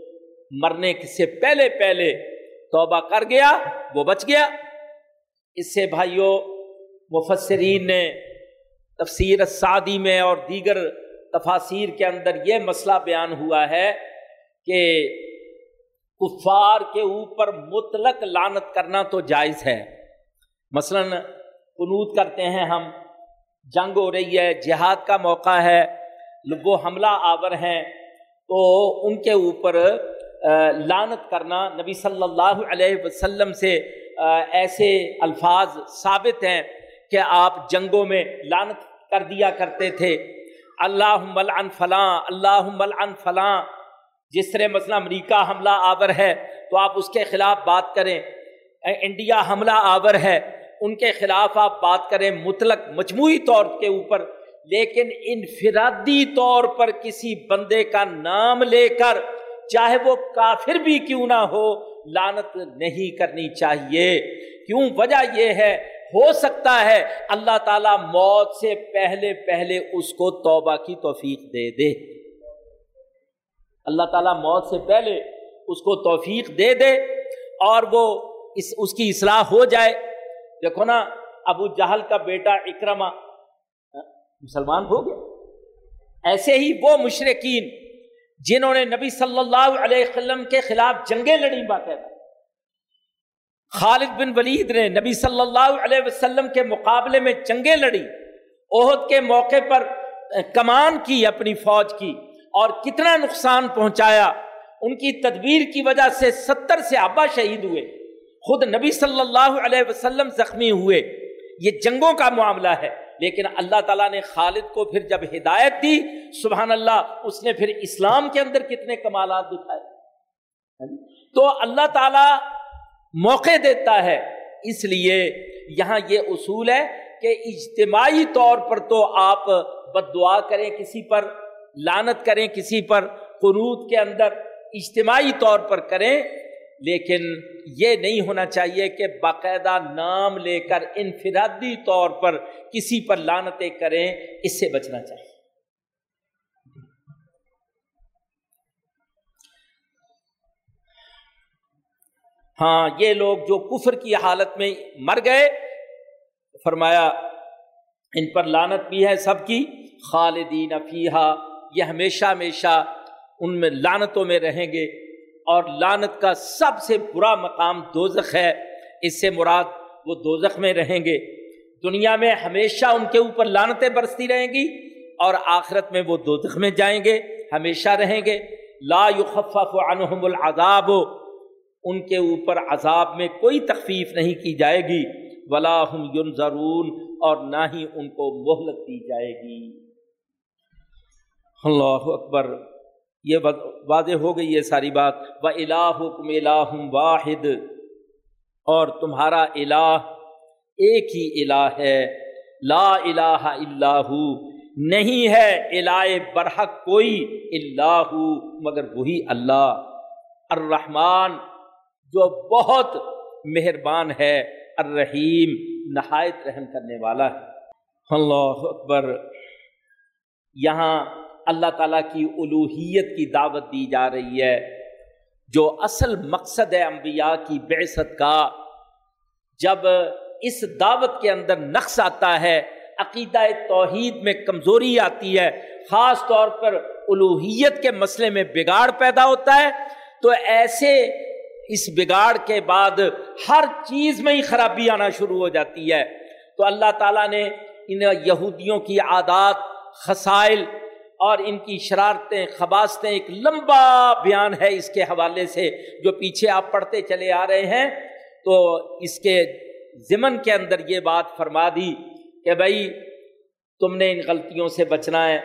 مرنے سے پہلے پہلے توبہ کر گیا، وہ بچ گیا۔ اس سے بھائیوں مفسرین نے تفسیر سعدی میں اور دیگر تفاصیر کے اندر یہ مسئلہ بیان ہوا ہے کہ کفار کے اوپر مطلق لانت کرنا تو جائز ہے۔ مثلا قنوت کرتے ہیں ہم، جنگ ہو رہی ہے، جہاد کا موقع ہے، وہ حملہ آور ہیں، تو ان کے اوپر لانت کرنا نبی صلی اللہ علیہ وسلم سے ایسے الفاظ ثابت ہیں کہ آپ جنگوں میں لانت کر دیا کرتے تھے۔ اللہ ملعن فلاں اللہ ملعن فلاں جس طرح مثلا امریکہ حملہ آور ہے، تو آپ اس کے خلاف بات کریں۔ انڈیا حملہ آور ہے، ان کے خلاف آپ بات کریں مطلق مجموعی طور کے اوپر۔ لیکن انفرادی طور پر کسی بندے کا نام لے کر، چاہے وہ کافر بھی کیوں نہ ہو لانت نہیں کرنی چاہیے۔ کیوں؟ وجہ یہ ہے، ہو سکتا ہے اللہ تعالی موت سے پہلے پہلے اس کو توبہ کی توفیق دے دے۔ اللہ تعالیٰ موت سے پہلے اس کو توفیق دے دے اور وہ اس اس کی اصلاح ہو جائے۔ دیکھو نا، ابو جہل کا بیٹا اکرما ہاں، مسلمان ہو گیا۔ ایسے ہی وہ مشرقین جنہوں نے نبی صلی اللہ علیہ وسلم کے خلاف جنگیں لڑی باقاعدہ خالد بن ولید نے نبی صلی اللہ علیہ وسلم کے مقابلے میں جنگیں لڑی عہد کے موقع پر کمان کی اپنی فوج کی۔ اور کتنا نقصان پہنچایا، ان کی تدبیر کی وجہ سے ستر سے آبا شہید ہوئے، خود نبی صلی اللہ علیہ وسلم زخمی ہوئے۔ یہ جنگوں کا معاملہ ہے، لیکن اللہ تعالیٰ نے خالد کو پھر جب ہدایت دی، سبحان اللہ، اس نے پھر اسلام کے اندر کتنے کمالات دکھائے۔ تو اللہ تعالیٰ موقع دیتا ہے، اس لیے یہاں یہ اصول ہے کہ اجتماعی طور پر تو آپ بد دعا کریں کسی پر۔ لانت کریں کسی پر، قنوت کے اندر اجتماعی طور پر کریں، لیکن یہ نہیں ہونا چاہیے کہ باقاعدہ نام لے کر انفرادی طور پر کسی پر لانتیں کریں، اس سے بچنا چاہیے۔ ہاں یہ لوگ جو کفر کی حالت میں مر گئے، فرمایا ان پر لانت بھی ہے سب کی، خالدین فیحا یہ ہمیشہ ہمیشہ ان میں لانتوں میں رہیں گے اور لانت کا سب سے برا مقام دوزخ ہے۔ اس سے مراد وہ دوزخ میں رہیں گے۔ دنیا میں ہمیشہ ان کے اوپر لانتیں برستی رہیں گی اور آخرت میں وہ دوزخ میں جائیں گے۔ ہمیشہ رہیں گے۔ لا يخفف عنہم العذاب۔ ان کے اوپر عذاب میں کوئی تخفیف نہیں کی جائے گی۔ ولا هم ينظرون اور نہ ہی ان کو مہلت دی جائے گی۔ اللہ اکبر، یہ واضح ہو گئی یہ ساری بات۔ و الہکم الہ واحد، اور تمہارا الہ ایک ہی الہ ہے۔ لا الہ اللہ نہیں ہے الہ برحق کوئی اللہ مگر وہی اللہ۔ الرحمن، جو بہت مہربان ہے، الرحیم، نہایت رحم کرنے والا ہے۔ اللہ اکبر، یہاں اللہ تعالیٰ کی الوحیت کی دعوت دی جا رہی ہے۔ جو اصل مقصد ہے انبیاء کی بعثت کا، جب اس دعوت کے اندر نقص آتا ہے، عقیدہ توحید میں کمزوری آتی ہے، خاص طور پر الوحیت کے مسئلے میں بگاڑ پیدا ہوتا ہے، تو ایسے اس بگاڑ کے بعد ہر چیز میں ہی خرابی آنا شروع ہو جاتی ہے۔ تو اللہ تعالیٰ نے ان یہودیوں کی عادات، خسائل اور ان کی شرارتیں، خباستیں ایک لمبا بیان ہے اس کے حوالے سے جو پیچھے آپ پڑھتے چلے آ رہے ہیں۔ تو اس کے ضمن کے اندر یہ بات فرما دی کہ بھائی، تم نے ان غلطیوں سے بچنا ہے۔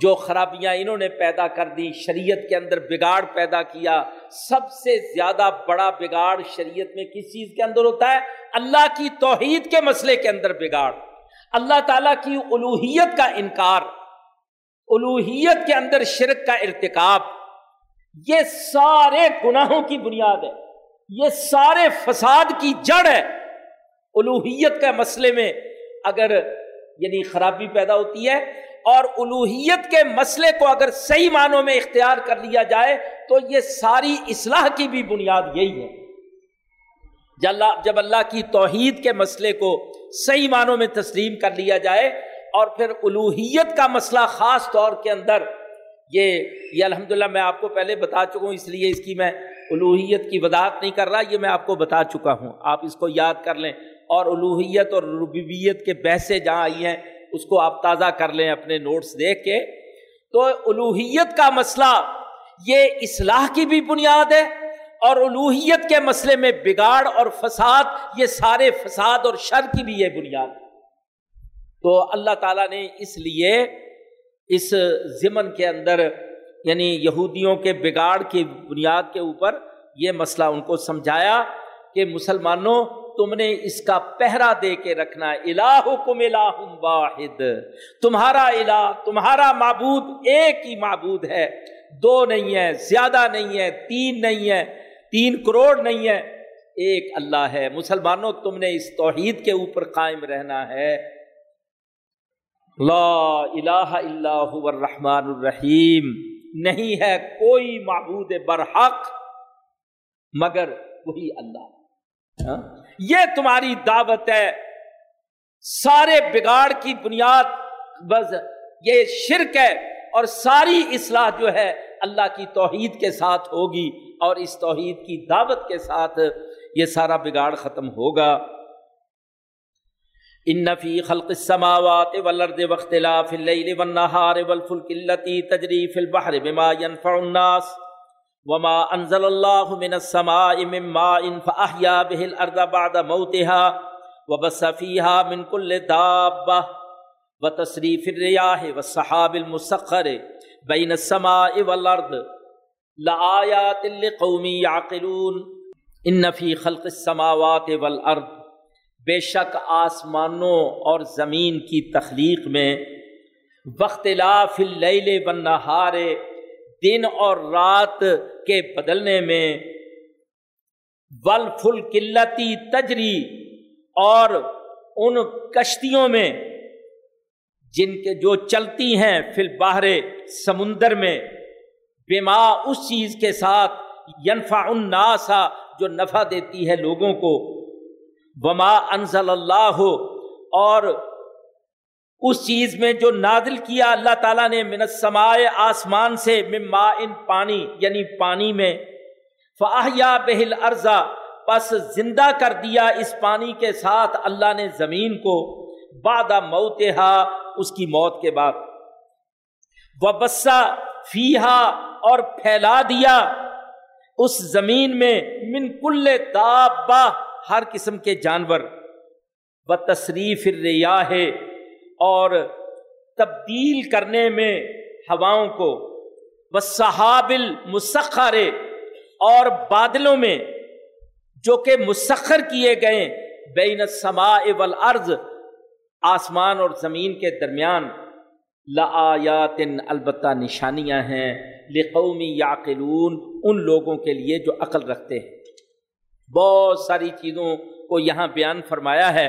جو خرابیاں انہوں نے پیدا کر دی، شریعت کے اندر بگاڑ پیدا کیا۔ سب سے زیادہ بڑا بگاڑ شریعت میں کس چیز کے اندر ہوتا ہے؟ اللہ کی توحید کے مسئلے کے اندر بگاڑ۔ اللہ تعالیٰ کی الوحیت کا انکار۔ الوحیت کے اندر شرک کا ارتکاب۔ یہ سارے گناہوں کی بنیاد ہے۔ یہ سارے فساد کی جڑ ہے۔ الوحیت کے مسئلے میں اگر یعنی خرابی پیدا ہوتی ہے اور الوحیت کے مسئلے کو اگر صحیح معنوں میں اختیار کر لیا جائے تو یہ ساری اصلاح کی بھی بنیاد یہی ہے۔ جب اللہ کی توحید کے مسئلے کو صحیح معنوں میں تسلیم کر لیا جائے اور پھر الوحیت کا مسئلہ خاص طور کے اندر یہ یہ الحمد میں آپ کو پہلے بتا چکا ہوں، اس لیے اس کی میں الوحیت کی وضاحت نہیں کر رہا، یہ میں آپ کو بتا چکا ہوں۔ آپ اس کو یاد کر لیں۔ اور الوحیت اور ربیت کے بحثیں جہاں آئی ہیں، اس کو آپ تازہ کر لیں اپنے نوٹس دیکھ کے۔ تو الوحیت کا مسئلہ، یہ اصلاح کی بھی بنیاد ہے اور الوحیت کے مسئلے میں بگاڑ اور فساد، یہ سارے فساد اور شر کی بھی یہ بنیاد ہے۔ تو اللہ تعالیٰ نے اس لیے اس ضمن کے اندر یعنی یہودیوں کے بگاڑ کی بنیاد کے اوپر یہ مسئلہ ان کو سمجھایا کہ مسلمانوں تم نے اس کا پہرا دے کے رکھنا الہ کم الہ واحد، تمہارا الہ، تمہارا معبود ایک ہی معبود ہے، دو نہیں ہے، زیادہ نہیں ہے، تین نہیں ہے، تین کروڑ نہیں ہے، ایک اللہ ہے۔ مسلمانوں تم نے اس توحید کے اوپر قائم رہنا ہے۔ لا الہ الا هو الرحمن الرحیم۔ نہیں ہے کوئی معبود برحق مگر وہی اللہ۔ ہاں؟ یہ تمہاری دعوت ہے۔ سارے بگاڑ کی بنیاد بس یہ شرک ہے اور ساری اصلاح جو ہے اللہ کی توحید کے ساتھ ہوگی اور اس توحید کی دعوت کے ساتھ یہ سارا بگاڑ ختم ہوگا۔ ان فی خلق السماوات والارض واختلاف الليل والنهار والفلك التي تجري في البحر بما ينفع الناس وما انزل الله من السماء من ماء فاحيا به الارض بعد موتها وبث فيها من كل دابه وتصريف الرياح والسحاب المسخر بين السماء والارض لآيات لقوم يعقلون ان في خلق السماوات والارض بے شک آسمانوں اور زمین کی تخلیق میں وقت اللیل والنہار دن اور رات کے بدلنے میں ول فل قلتی تجری اور ان کشتیوں میں جن کے جو چلتی ہیں فل باہر سمندر میں بیما اس چیز کے ساتھ ینفع الناسا جو نفع دیتی ہے لوگوں کو۔ وما انزل اللہ، اور اس چیز میں جو نادل کیا اللہ تعالیٰ نے منسمائے آسمان سے مما ان پانی یعنی پانی میں۔ فاہیا بہل ارزا پس زندہ کر دیا اس پانی کے ساتھ اللہ نے زمین کو۔ بادہ موتحا اس کی موت کے بعد۔ وہ بسا فیحا اور پھیلا دیا اس زمین میں، من کل تابا ہر قسم کے جانور و تصریف ریاح اور تبدیل کرنے میں ہواؤں کو وہ صحابل مسخر اور بادلوں میں جو کہ مسخر کیے گئے بین سما والارض، آسمان اور زمین کے درمیان لآیاتن البتہ نشانیاں ہیں لقومی یاقلون ان لوگوں کے لیے جو عقل رکھتے ہیں۔ بہت ساری چیزوں کو یہاں بیان فرمایا ہے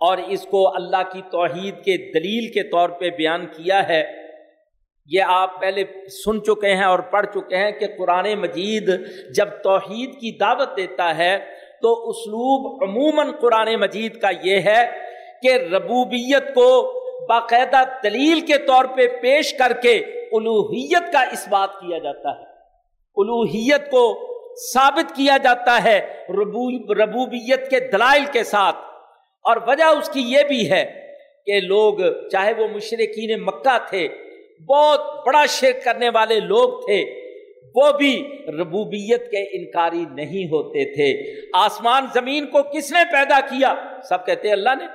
اور اس کو اللہ کی توحید کے دلیل کے طور پہ بیان کیا ہے۔ یہ آپ پہلے سن چکے ہیں اور پڑھ چکے ہیں کہ قرآن مجید جب توحید کی دعوت دیتا ہے تو اسلوب عموماً قرآن مجید کا یہ ہے کہ ربوبیت کو باقاعدہ دلیل کے طور پہ پیش کر کے الوحیت کا اس بات کیا جاتا ہے۔ الوحیت کو ثابت کیا جاتا ہے ربوبیت کے دلائل کے ساتھ۔ اور وجہ اس کی یہ بھی ہے کہ لوگ، چاہے وہ مشرقین مکہ تھے، بہت بڑا شرک کرنے والے لوگ تھے، وہ بھی ربوبیت کے انکاری نہیں ہوتے تھے۔ آسمان زمین کو کس نے پیدا کیا؟ سب کہتے اللہ نے۔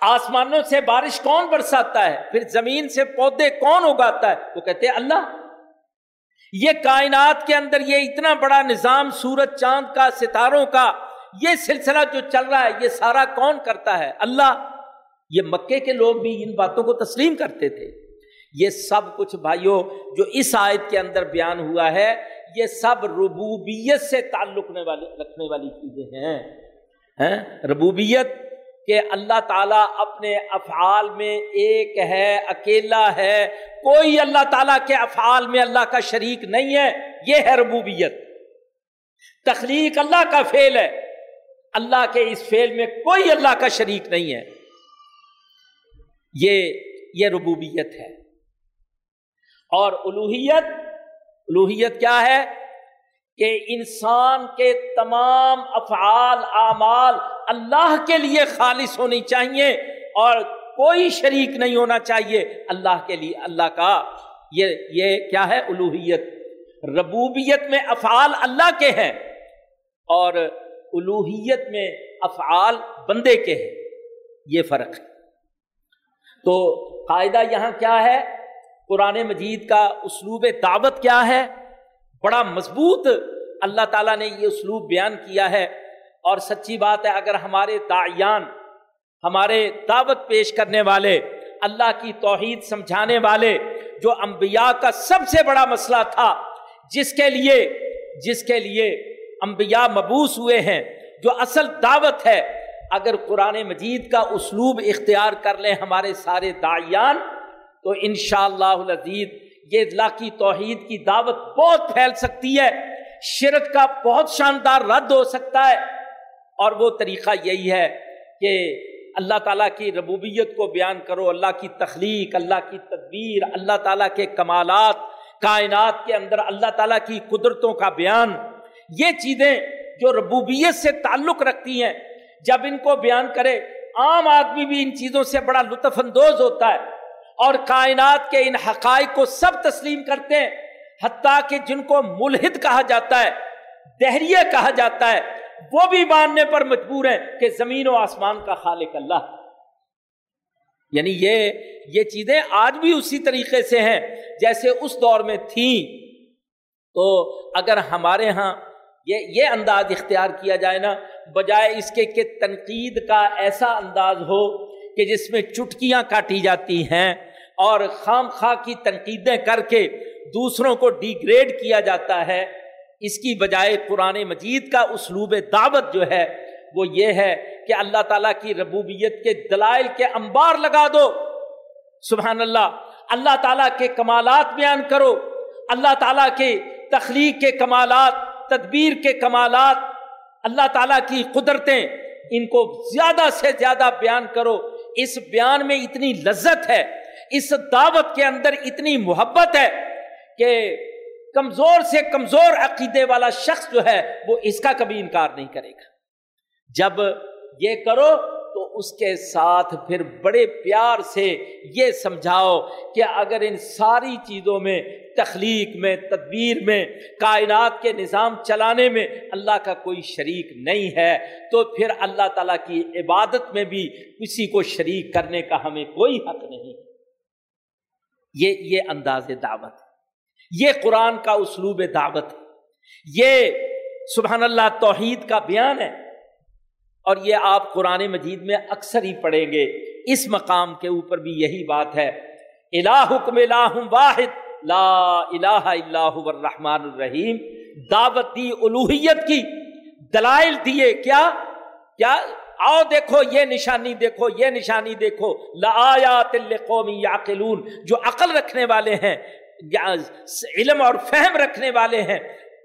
آسمانوں سے بارش کون برساتا ہے؟ پھر زمین سے پودے کون اگاتا ہے؟ وہ کہتے ہیں اللہ۔ یہ کائنات کے اندر یہ اتنا بڑا نظام سورج چاند کا ستاروں کا یہ سلسلہ جو چل رہا ہے یہ سارا کون کرتا ہے؟ اللہ۔ یہ مکے کے لوگ بھی ان باتوں کو تسلیم کرتے تھے۔ یہ سب کچھ بھائیوں جو اس آیت کے اندر بیان ہوا ہے، یہ سب ربوبیت سے تعلق رکھنے والی چیزیں ہیں؟ ربوبیت کہ اللہ تعالیٰ اپنے افعال میں ایک ہے، اکیلا ہے۔ کوئی اللہ تعالیٰ کے افعال میں اللہ کا شریک نہیں ہے، یہ ہے ربوبیت۔ تخلیق اللہ کا فیل ہے۔ اللہ کے اس فیل میں کوئی اللہ کا شریک نہیں ہے۔ یہ یہ ربوبیت ہے۔ اور الوحیت الوحیت کیا ہے؟ کہ انسان کے تمام افعال، اعمال اللہ کے لیے خالص ہونی چاہیے اور کوئی شریک نہیں ہونا چاہیے اللہ کے لیے، اللہ کا۔ یہ یہ کیا ہے؟ الوحیت۔ ربوبیت میں افعال اللہ کے ہیں اور الوحیت میں افعال بندے کے ہیں۔ یہ فرق ہے۔ تو قاعدہ یہاں کیا ہے؟ قرآن مجید کا اسلوب دعوت کیا ہے؟ بڑا مضبوط اللہ تعالیٰ نے یہ اسلوب بیان کیا ہے۔ اور سچی بات ہے، اگر ہمارے دایان ہمارے دعوت پیش کرنے والے، اللہ کی توحید سمجھانے والے، جو انبیاء کا سب سے بڑا مسئلہ تھا، جس کے لیے، جس کے لیے انبیاء مبوس ہوئے ہیں، جو اصل دعوت ہے، اگر قرآن مجید کا اسلوب اختیار کر لیں ہمارے سارے دایان تو انشاءاللہ العزیز یہ اللہ کی توحید کی دعوت بہت پھیل سکتی ہے، شرک کا بہت شاندار رد ہو سکتا ہے۔ اور وہ طریقہ یہی ہے کہ اللہ تعالیٰ کی ربوبیت کو بیان کرو، اللہ کی تخلیق، اللہ کی تدبیر، اللہ تعالیٰ کے کمالات، کائنات کے اندر اللہ تعالیٰ کی قدرتوں کا بیان۔ یہ چیزیں جو ربوبیت سے تعلق رکھتی ہیں، جب ان کو بیان کرے، عام آدمی بھی ان چیزوں سے بڑا لطف اندوز ہوتا ہے۔ اور کائنات کے ان حقائق کو سب تسلیم کرتے ہیں، حتیٰ کہ جن کو ملحد کہا جاتا ہے، دہریہ کہا جاتا ہے۔ وہ بھی ماننے پر مجبور ہیں کہ زمین و آسمان کا خالق اللہ یعنی یہ یہ چیزیں آج بھی اسی طریقے سے ہیں جیسے اس دور میں تھیں۔ تو اگر ہمارے ہاں یہ یہ انداز اختیار کیا جائے نا، بجائے اس کے کہ تنقید کا ایسا انداز ہو کہ جس میں چٹکیاں کاٹی جاتی ہیں اور خام خواہ کی تنقیدیں کر کے دوسروں کو ڈی گریڈ کیا جاتا ہے اس کی بجائے قرآن مجید کا اسلوب دعوت جو ہے وہ یہ ہے کہ اللہ تعالیٰ کی ربوبیت کے دلائل کے انبار لگا دو۔ سبحان اللہ۔ اللہ تعالیٰ کے کمالات بیان کرو۔ اللہ تعالیٰ کے تخلیق کے کمالات، تدبیر کے کمالات، اللہ تعالیٰ کی قدرتیں، ان کو زیادہ سے زیادہ بیان کرو۔ اس بیان میں اتنی لذت ہے۔ اس دعوت کے اندر اتنی محبت ہے کہ کمزور سے کمزور عقیدے والا شخص جو ہے وہ اس کا کبھی انکار نہیں کرے گا۔ جب یہ کرو تو اس کے ساتھ پھر بڑے پیار سے یہ سمجھاؤ کہ اگر ان ساری چیزوں میں، تخلیق میں، تدبیر میں، کائنات کے نظام چلانے میں اللہ کا کوئی شریک نہیں ہے، تو پھر اللہ تعالیٰ کی عبادت میں بھی کسی کو شریک کرنے کا ہمیں کوئی حق نہیں۔ یہ یہ انداز دعوت۔ یہ قرآن کا اسلوب دعوت ہے۔ یہ سبحان اللہ توحید کا بیان ہے۔ اور یہ آپ قرآن مجید میں اکثر ہی پڑھیں گے۔ اس مقام کے اوپر بھی یہی بات ہے۔ الہکم الہ واحد۔ لا الہ الا هو الرحمن الرحیم۔ دعوت دی الوحیت کی۔ دلائل دیے۔ کیا؟ کیا؟ آؤ دیکھو، یہ نشانی دیکھو، یہ نشانی دیکھو۔ لآیات لقوم یعقلون۔ جو عقل رکھنے والے ہیں۔ علم اور فہم رکھنے والے ہیں،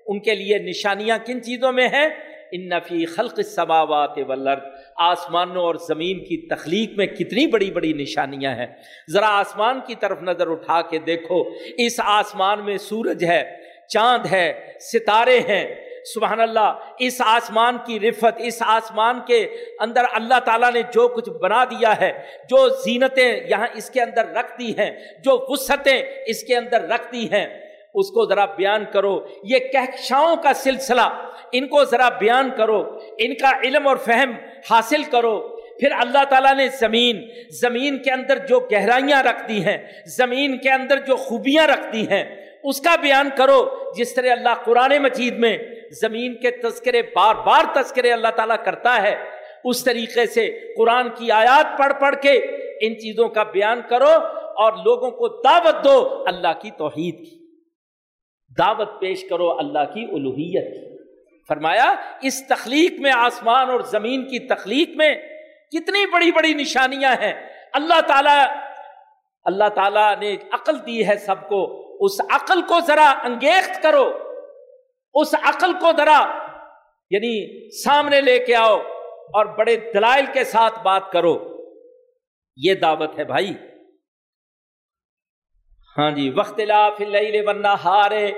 ان کے لیے نشانیاں کن چیزوں میں ہیں؟ ان نفی خلق سباوات ولرد آسمانوں اور زمین کی تخلیق میں کتنی بڑی بڑی نشانیاں ہیں۔ ذرا آسمان کی طرف نظر اٹھا کے دیکھو، اس آسمان میں سورج ہے، چاند ہے، ستارے ہیں۔ سبحان اللہ، اس آسمان کی رفت، اس آسمان کے اندر اللہ تعالیٰ نے جو کچھ بنا دیا ہے، جو زینتیں یہاں اس کے اندر رکھ دی ہیں، جو وسعتیں اس کے اندر رکھ دی ہیں، اس کو ذرا بیان کرو۔ یہ کہکشاؤں کا سلسلہ، ان کو ذرا بیان کرو، ان کا علم اور فہم حاصل کرو۔ پھر اللہ تعالیٰ نے زمین زمین کے اندر جو گہرائیاں رکھتی ہیں، زمین کے اندر جو خوبیاں رکھتی ہیں اس کا بیان کرو جس طرح اللہ قرآن مجید میں زمین کے تذکرے بار بار تذکرے اللہ تعالیٰ کرتا ہے، اس طریقے سے قرآن کی آیات پڑھ پڑھ کے ان چیزوں کا بیان کرو اور لوگوں کو دعوت دو اللہ کی توحید کی۔ دعوت پیش کرو اللہ کی الوحیت کی۔ فرمایا، اس تخلیق میں آسمان اور زمین کی تخلیق میں کتنی بڑی بڑی نشانیاں ہیں۔ اللہ تعالیٰ اللہ تعالیٰ نے عقل دی ہے سب کو اس عقل کو ذرا انگیخت کرو۔ اس عقل کو ذرا یعنی سامنے لے کے آؤ اور بڑے دلائل کے ساتھ بات کرو۔ یہ دعوت ہے بھائی۔ ہاں جی وقت لا ہارے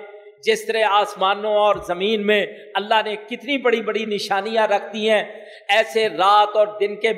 جس طرح آسمانوں اور زمین میں اللہ نے کتنی بڑی بڑی نشانیاں رکھ دی ہیں، ایسے رات اور دن کے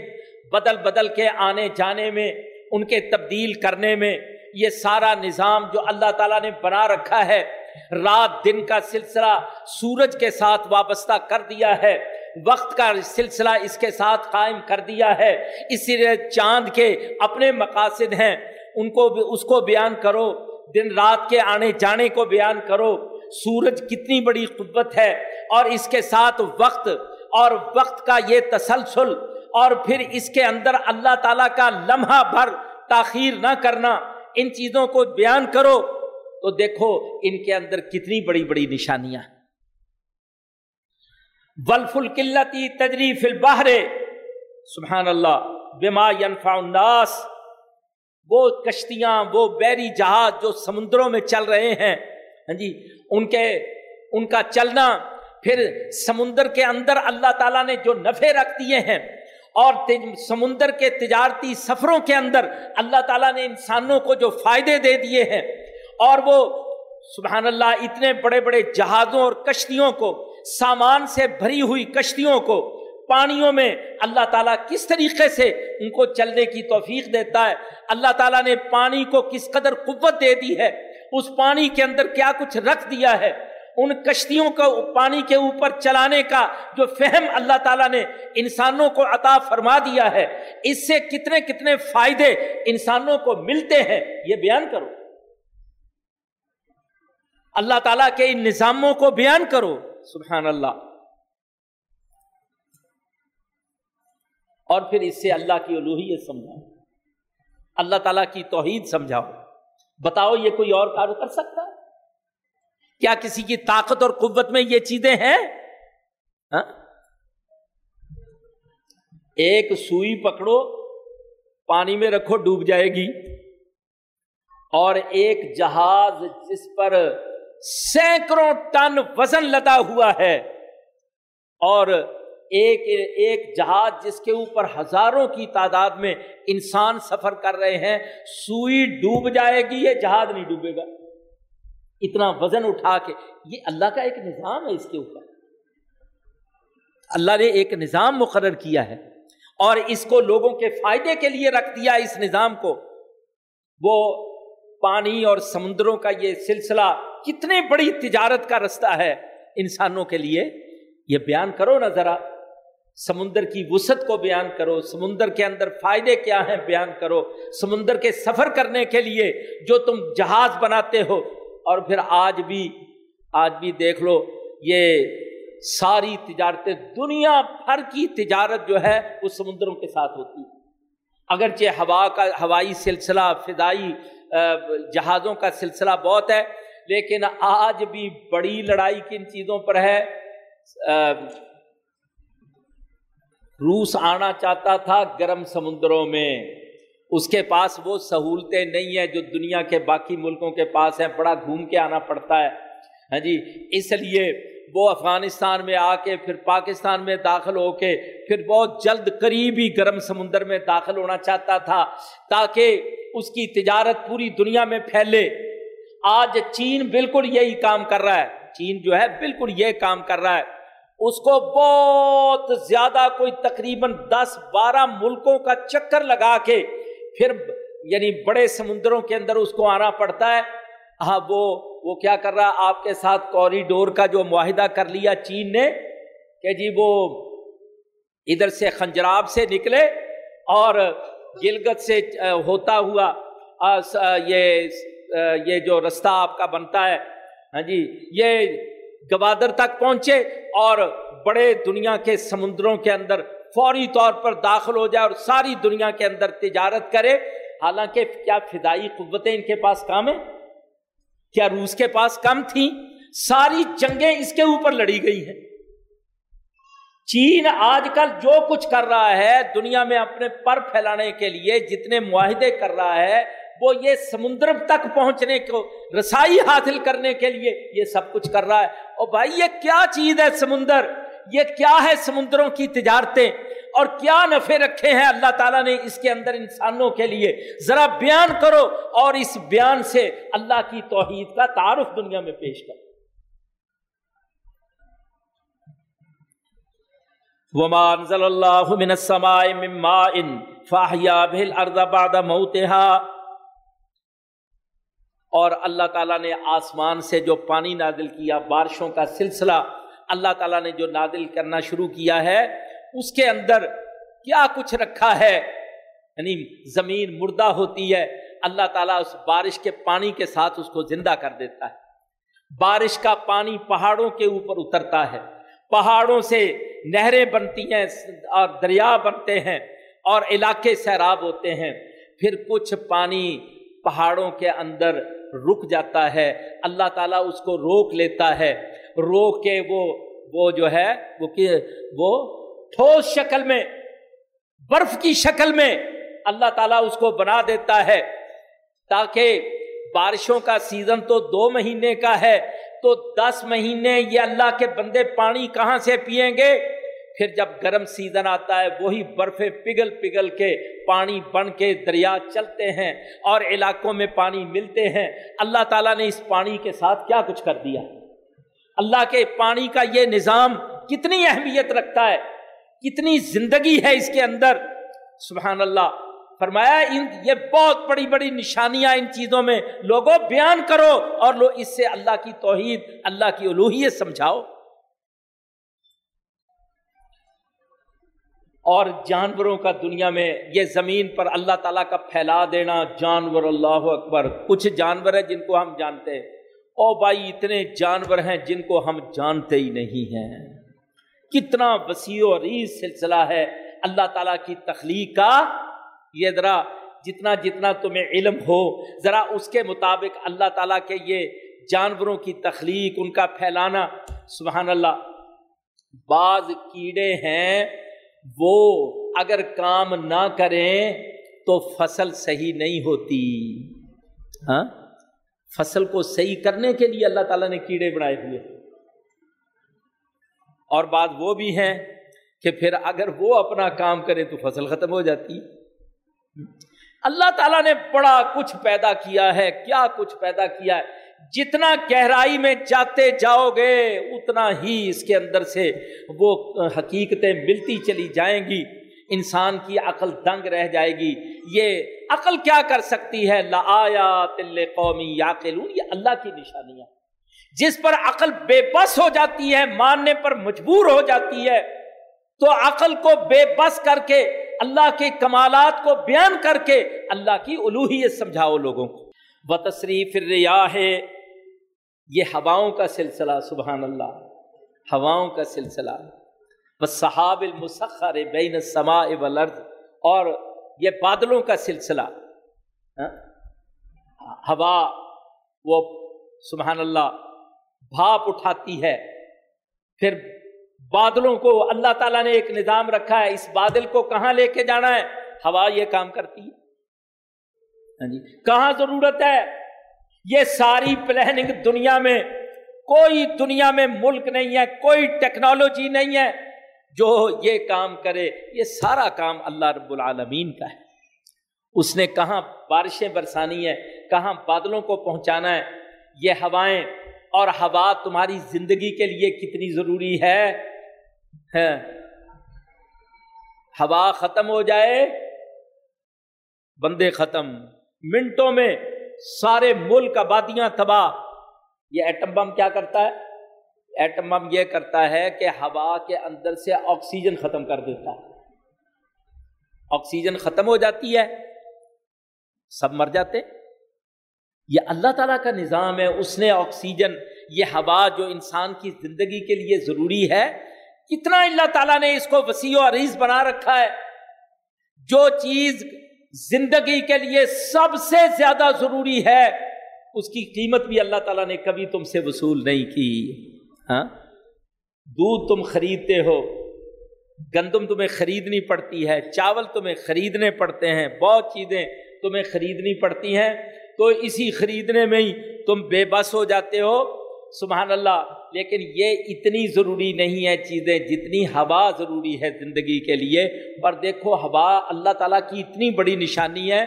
بدل بدل کے آنے جانے میں، ان کے تبدیل کرنے میں یہ سارا نظام جو اللہ تعالیٰ نے بنا رکھا ہے، رات دن کا سلسلہ سورج کے ساتھ وابستہ کر دیا ہے، وقت کا سلسلہ اس کے ساتھ قائم کر دیا ہے، اسی لیے چاند کے اپنے مقاصد ہیں۔ ان کو بھی، اس کو بیان کرو، دن رات کے آنے جانے کو بیان کرو۔ سورج کتنی بڑی قوت ہے اور اس کے ساتھ وقت اور وقت کا یہ تسلسل اور پھر اس کے اندر اللہ تعالیٰ کا لمحہ بھر تاخیر نہ کرنا۔ ان چیزوں کو بیان کرو تو دیکھو ان کے اندر کتنی بڑی بڑی نشانیاں ولف القلتی تجریف الباہر سبحان اللہ، بما ينفع الناس۔ وہ کشتیاں، وہ بیری جہاز جو سمندروں میں چل رہے ہیں ہاں جی ان کے، ان کا چلنا، پھر سمندر کے اندر اللہ تعالیٰ نے جو نفے رکھ دیے ہیں اور سمندر کے تجارتی سفروں کے اندر اللہ تعالیٰ نے انسانوں کو جو فائدے دے دیے ہیں اور وہ سبحان اللہ اتنے بڑے بڑے جہازوں اور کشتیوں کو، سامان سے بھری ہوئی کشتیوں کو، پانیوں میں اللہ تعالیٰ کس طریقے سے ان کو چلنے کی توفیق دیتا ہے؟ اللہ تعالیٰ نے پانی کو کس قدر قوت دے دی ہے؟ اس پانی کے اندر کیا کچھ رکھ دیا ہے؟ ان کشتیوں کو پانی کے اوپر چلانے کا جو فہم اللہ تعالیٰ نے انسانوں کو عطا فرما دیا ہے، اس سے کتنے کتنے فائدے انسانوں کو ملتے ہیں، یہ بیان کرو۔ اللہ تعالیٰ کے ان نظاموں کو بیان کرو۔ سبحان اللہ۔ اور پھر اس سے اللہ کی الوحیت سمجھاؤ۔ اللہ تعالیٰ کی توحید سمجھاؤ۔ بتاؤ یہ کوئی اور کار کر سکتا ہے؟ کیا کسی کی طاقت اور قوت میں یہ چیزیں ہیں؟ ہاں؟ ایک سوئی پکڑو، پانی میں رکھو، ڈوب جائے گی۔ اور ایک جہاز جس پر سینکڑوں ٹن وزن لدا ہوا ہے۔ اور ایک ایک جہاز جس کے اوپر ہزاروں کی تعداد میں انسان سفر کر رہے ہیں، سوئی ڈوب جائے گی، یہ جہاز نہیں ڈوبے گا۔ اتنا وزن اٹھا کے۔ یہ اللہ کا ایک نظام ہے اس کے اوپر۔ اللہ نے ایک نظام مقرر کیا ہے اور اس کو لوگوں کے فائدے کے لیے رکھ دیا اس نظام کو۔ وہ پانی اور سمندروں کا یہ سلسلہ کتنے بڑی تجارت کا رستہ ہے انسانوں کے لیے۔ یہ بیان کرو نا ذرا۔ سمندر کی وسعت کو بیان کرو۔ سمندر کے اندر فائدے کیا ہیں بیان کرو۔ سمندر کے سفر کرنے کے لیے جو تم جہاز بناتے ہو اور پھر آج بھی آج بھی دیکھ لو، یہ ساری تجارتیں دنیا بھر کی تجارت جو ہے وہ سمندروں کے ساتھ ہوتی ہے اگرچہ ہوا کا، ہوائی سلسلہ، فضائی جہازوں کا سلسلہ بہت ہے، لیکن آج بھی بڑی لڑائی کن چیزوں پر ہے۔ روس آنا چاہتا تھا گرم سمندروں میں۔ اس کے پاس وہ سہولتیں نہیں ہیں جو دنیا کے باقی ملکوں کے پاس ہیں، بڑا گھوم کے آنا پڑتا ہے۔ ہاں جی اس لیے وہ افغانستان میں آ کے، پھر پاکستان میں داخل ہو کے، پھر بہت جلد قریبی گرم سمندر میں داخل ہونا چاہتا تھا تاکہ اس کی تجارت پوری دنیا میں پھیلے۔ آج چین بالکل یہی کام کر رہا ہے۔ چین جو ہے، بالکل یہ کام کر رہا ہے۔ اس کو بہت زیادہ کوئی تقریباً دس بارہ ملکوں کا چکر لگا کے پھر یعنی بڑے سمندروں کے اندر اس کو آنا پڑتا ہے۔ ہاں وہ وہ کیا کر رہا؟ آپ کے ساتھ کوریڈور کا جو معاہدہ کر لیا چین نے کہ جی وہ ادھر سے خنجراب سے نکلے اور گلگت سے ہوتا ہوا یہ یہ جو رستہ آپ کا بنتا ہے ہاں جی یہ گوادر تک پہنچے اور بڑے دنیا کے سمندروں کے اندر فوری طور پر داخل ہو جائے اور ساری دنیا کے اندر تجارت کرے۔ حالانکہ کیا فدائی قوتیں ان کے پاس کام ہیں؟ کیا روس کے پاس کم تھیں؟ ساری جنگیں اس کے اوپر لڑی گئی ہیں۔ چین آج کل جو کچھ کر رہا ہے، دنیا میں اپنے پر پھیلانے کے لیے جتنے معاہدے کر رہا ہے، وہ یہ سمندر تک پہنچنے کو، رسائی حاصل کرنے کے لیے یہ سب کچھ کر رہا ہے۔ اور بھائی، یہ کیا چیز ہے سمندر؟ یہ کیا ہے سمندروں کی تجارتیں؟ اور کیا نفے رکھے ہیں اللہ تعالیٰ نے اس کے اندر انسانوں کے لیے؟ ذرا بیان کرو اور اس بیان سے اللہ کی توحید کا تعارف دنیا میں پیش کرو۔ ومان ضل اللہ من السماء من ماء فاحیا به الارض بعد موتها۔ اور اللہ تعالیٰ نے آسمان سے جو پانی نادل کیا، بارشوں کا سلسلہ، اللہ تعالیٰ نے جو نادل کرنا شروع کیا ہے اس کے اندر کیا کچھ رکھا ہے؟ یعنی زمین مردہ ہوتی ہے، اللہ تعالیٰ اس بارش کے پانی کے ساتھ اس کو زندہ کر دیتا ہے۔ بارش کا پانی پہاڑوں کے اوپر اترتا ہے۔ پہاڑوں سے نہریں بنتی ہیں اور دریا بنتے ہیں اور علاقے سیراب ہوتے ہیں۔ پھر کچھ پانی پہاڑوں کے اندر رک جاتا ہے۔ اللہ تعالیٰ اس کو روک لیتا ہے۔ روک کے وہ وہ جو ہے، وہ وہ ٹھوس شکل میں، برف کی شکل میں اللہ تعالیٰ اس کو بنا دیتا ہے۔ تاکہ بارشوں کا سیزن تو دو مہینے کا ہے، تو دس مہینے یہ اللہ کے بندے پانی کہاں سے پئیں گے؟ پھر جب گرم سیزن آتا ہے، وہی برفیں پگھل پگھل کے پانی بن کے دریا چلتے ہیں اور علاقوں میں پانی ملتے ہیں۔ اللہ تعالیٰ نے اس پانی کے ساتھ کیا کچھ کر دیا؟ اللہ کے پانی کا یہ نظام کتنی اہمیت رکھتا ہے؟ کتنی زندگی ہے اس کے اندر؟ سبحان اللہ۔ فرمایا، ان یہ بہت بڑی بڑی نشانیاں ان چیزوں میں۔ لوگوں، بیان کرو اور لو اس سے اللہ کی توحید، اللہ کی الوحیت سمجھاؤ۔ اور جانوروں کا دنیا میں یہ زمین پر اللہ تعالیٰ کا پھیلا دینا جانور اللہ اکبر۔ کچھ جانور ہیں جن کو ہم جانتے ہیں۔ او بھائی، اتنے جانور ہیں جن کو ہم جانتے ہی نہیں ہیں۔ کتنا وسیع و ریز سلسلہ ہے اللہ تعالیٰ کی تخلیق کا یہ ذرا جتنا جتنا تمہیں علم ہو، ذرا اس کے مطابق اللہ تعالیٰ کے یہ جانوروں کی تخلیق، ان کا پھیلانا۔ سبحان اللہ، بعض کیڑے ہیں، وہ اگر کام نہ کریں تو فصل صحیح نہیں ہوتی۔ ہاں؟ فصل کو صحیح کرنے کے لیے اللہ تعالیٰ نے کیڑے بنائے ہوئے۔ اور بات وہ بھی ہے کہ پھر اگر وہ اپنا کام کرے تو فصل ختم ہو جاتی۔ اللہ تعالیٰ نے بڑا کچھ پیدا کیا ہے، کیا کچھ پیدا کیا ہے۔ جتنا گہرائی میں جاتے جاؤ گے، اتنا ہی اس کے اندر سے وہ حقیقتیں ملتی چلی جائیں گی۔ انسان کی عقل دنگ رہ جائے گی۔ یہ عقل کیا کر سکتی ہے؟ لا تل قومی یا یہ اللہ کی نشانیاں۔ جس پر عقل بے بس ہو جاتی ہے، ماننے پر مجبور ہو جاتی ہے، تو عقل کو بے بس کر کے، اللہ کے کمالات کو بیان کر کے اللہ کی الوحیت سمجھاؤ لوگوں کو۔ و تصریف ریاح یہ ہواؤں کا سلسلہ، سبحان اللہ، ہواؤں کا سلسلہ۔ بس صحاب المسخر بین السماء والارض اور یہ بادلوں کا سلسلہ۔ ہاں؟ ہوا، وہ سبحان اللہ بھاپ اٹھاتی ہے۔ پھر بادلوں کو اللہ تعالیٰ نے ایک نظام رکھا ہے، اس بادل کو کہاں لے کے جانا ہے؟ ہوا یہ کام کرتی ہے۔ ہاں جی کہاں ضرورت ہے؟ یہ ساری پلاننگ دنیا میں، کوئی دنیا میں ملک نہیں ہے، کوئی ٹیکنالوجی نہیں ہے جو یہ کام کرے۔ یہ سارا کام اللہ رب العالمین کا ہے۔ اس نے کہاں بارشیں برسانی ہے کہاں بادلوں کو پہنچانا ہے، یہ ہوائیں اور ہوا تمہاری زندگی کے لیے کتنی ضروری ہے؟ ہاں۔ ہوا ختم ہو جائے، بندے ختم۔ منٹوں میں سارے ملک آبادیاں تباہ۔ یہ ایٹم بم کیا کرتا ہے؟ ایٹم بم یہ کرتا ہے کہ ہوا کے اندر سے آکسیجن ختم کر دیتا ہے۔ آکسیجن ختم ہو جاتی ہے، سب مر جاتے۔ یہ اللہ تعالیٰ کا نظام ہے، اس نے آکسیجن، یہ ہوا جو انسان کی زندگی کے لیے ضروری ہے۔ کتنا اللہ تعالیٰ نے اس کو وسیع و عریض بنا رکھا ہے۔ جو چیز زندگی کے لیے سب سے زیادہ ضروری ہے، اس کی قیمت بھی اللہ تعالیٰ نے کبھی تم سے وصول نہیں کی۔ ہاں؟ دودھ تم خریدتے ہو، گندم تمہیں خریدنی پڑتی ہے، چاول تمہیں خریدنے پڑتے ہیں، بہت چیزیں تمہیں خریدنی پڑتی ہیں۔ تو اسی خریدنے میں ہی تم بے بس ہو جاتے ہو؟ سبحان اللہ، لیکن یہ اتنی ضروری نہیں ہے چیزیں جتنی ہوا ضروری ہے زندگی کے لیے۔ پر دیکھو، ہوا اللہ تعالیٰ کی اتنی بڑی نشانی ہے۔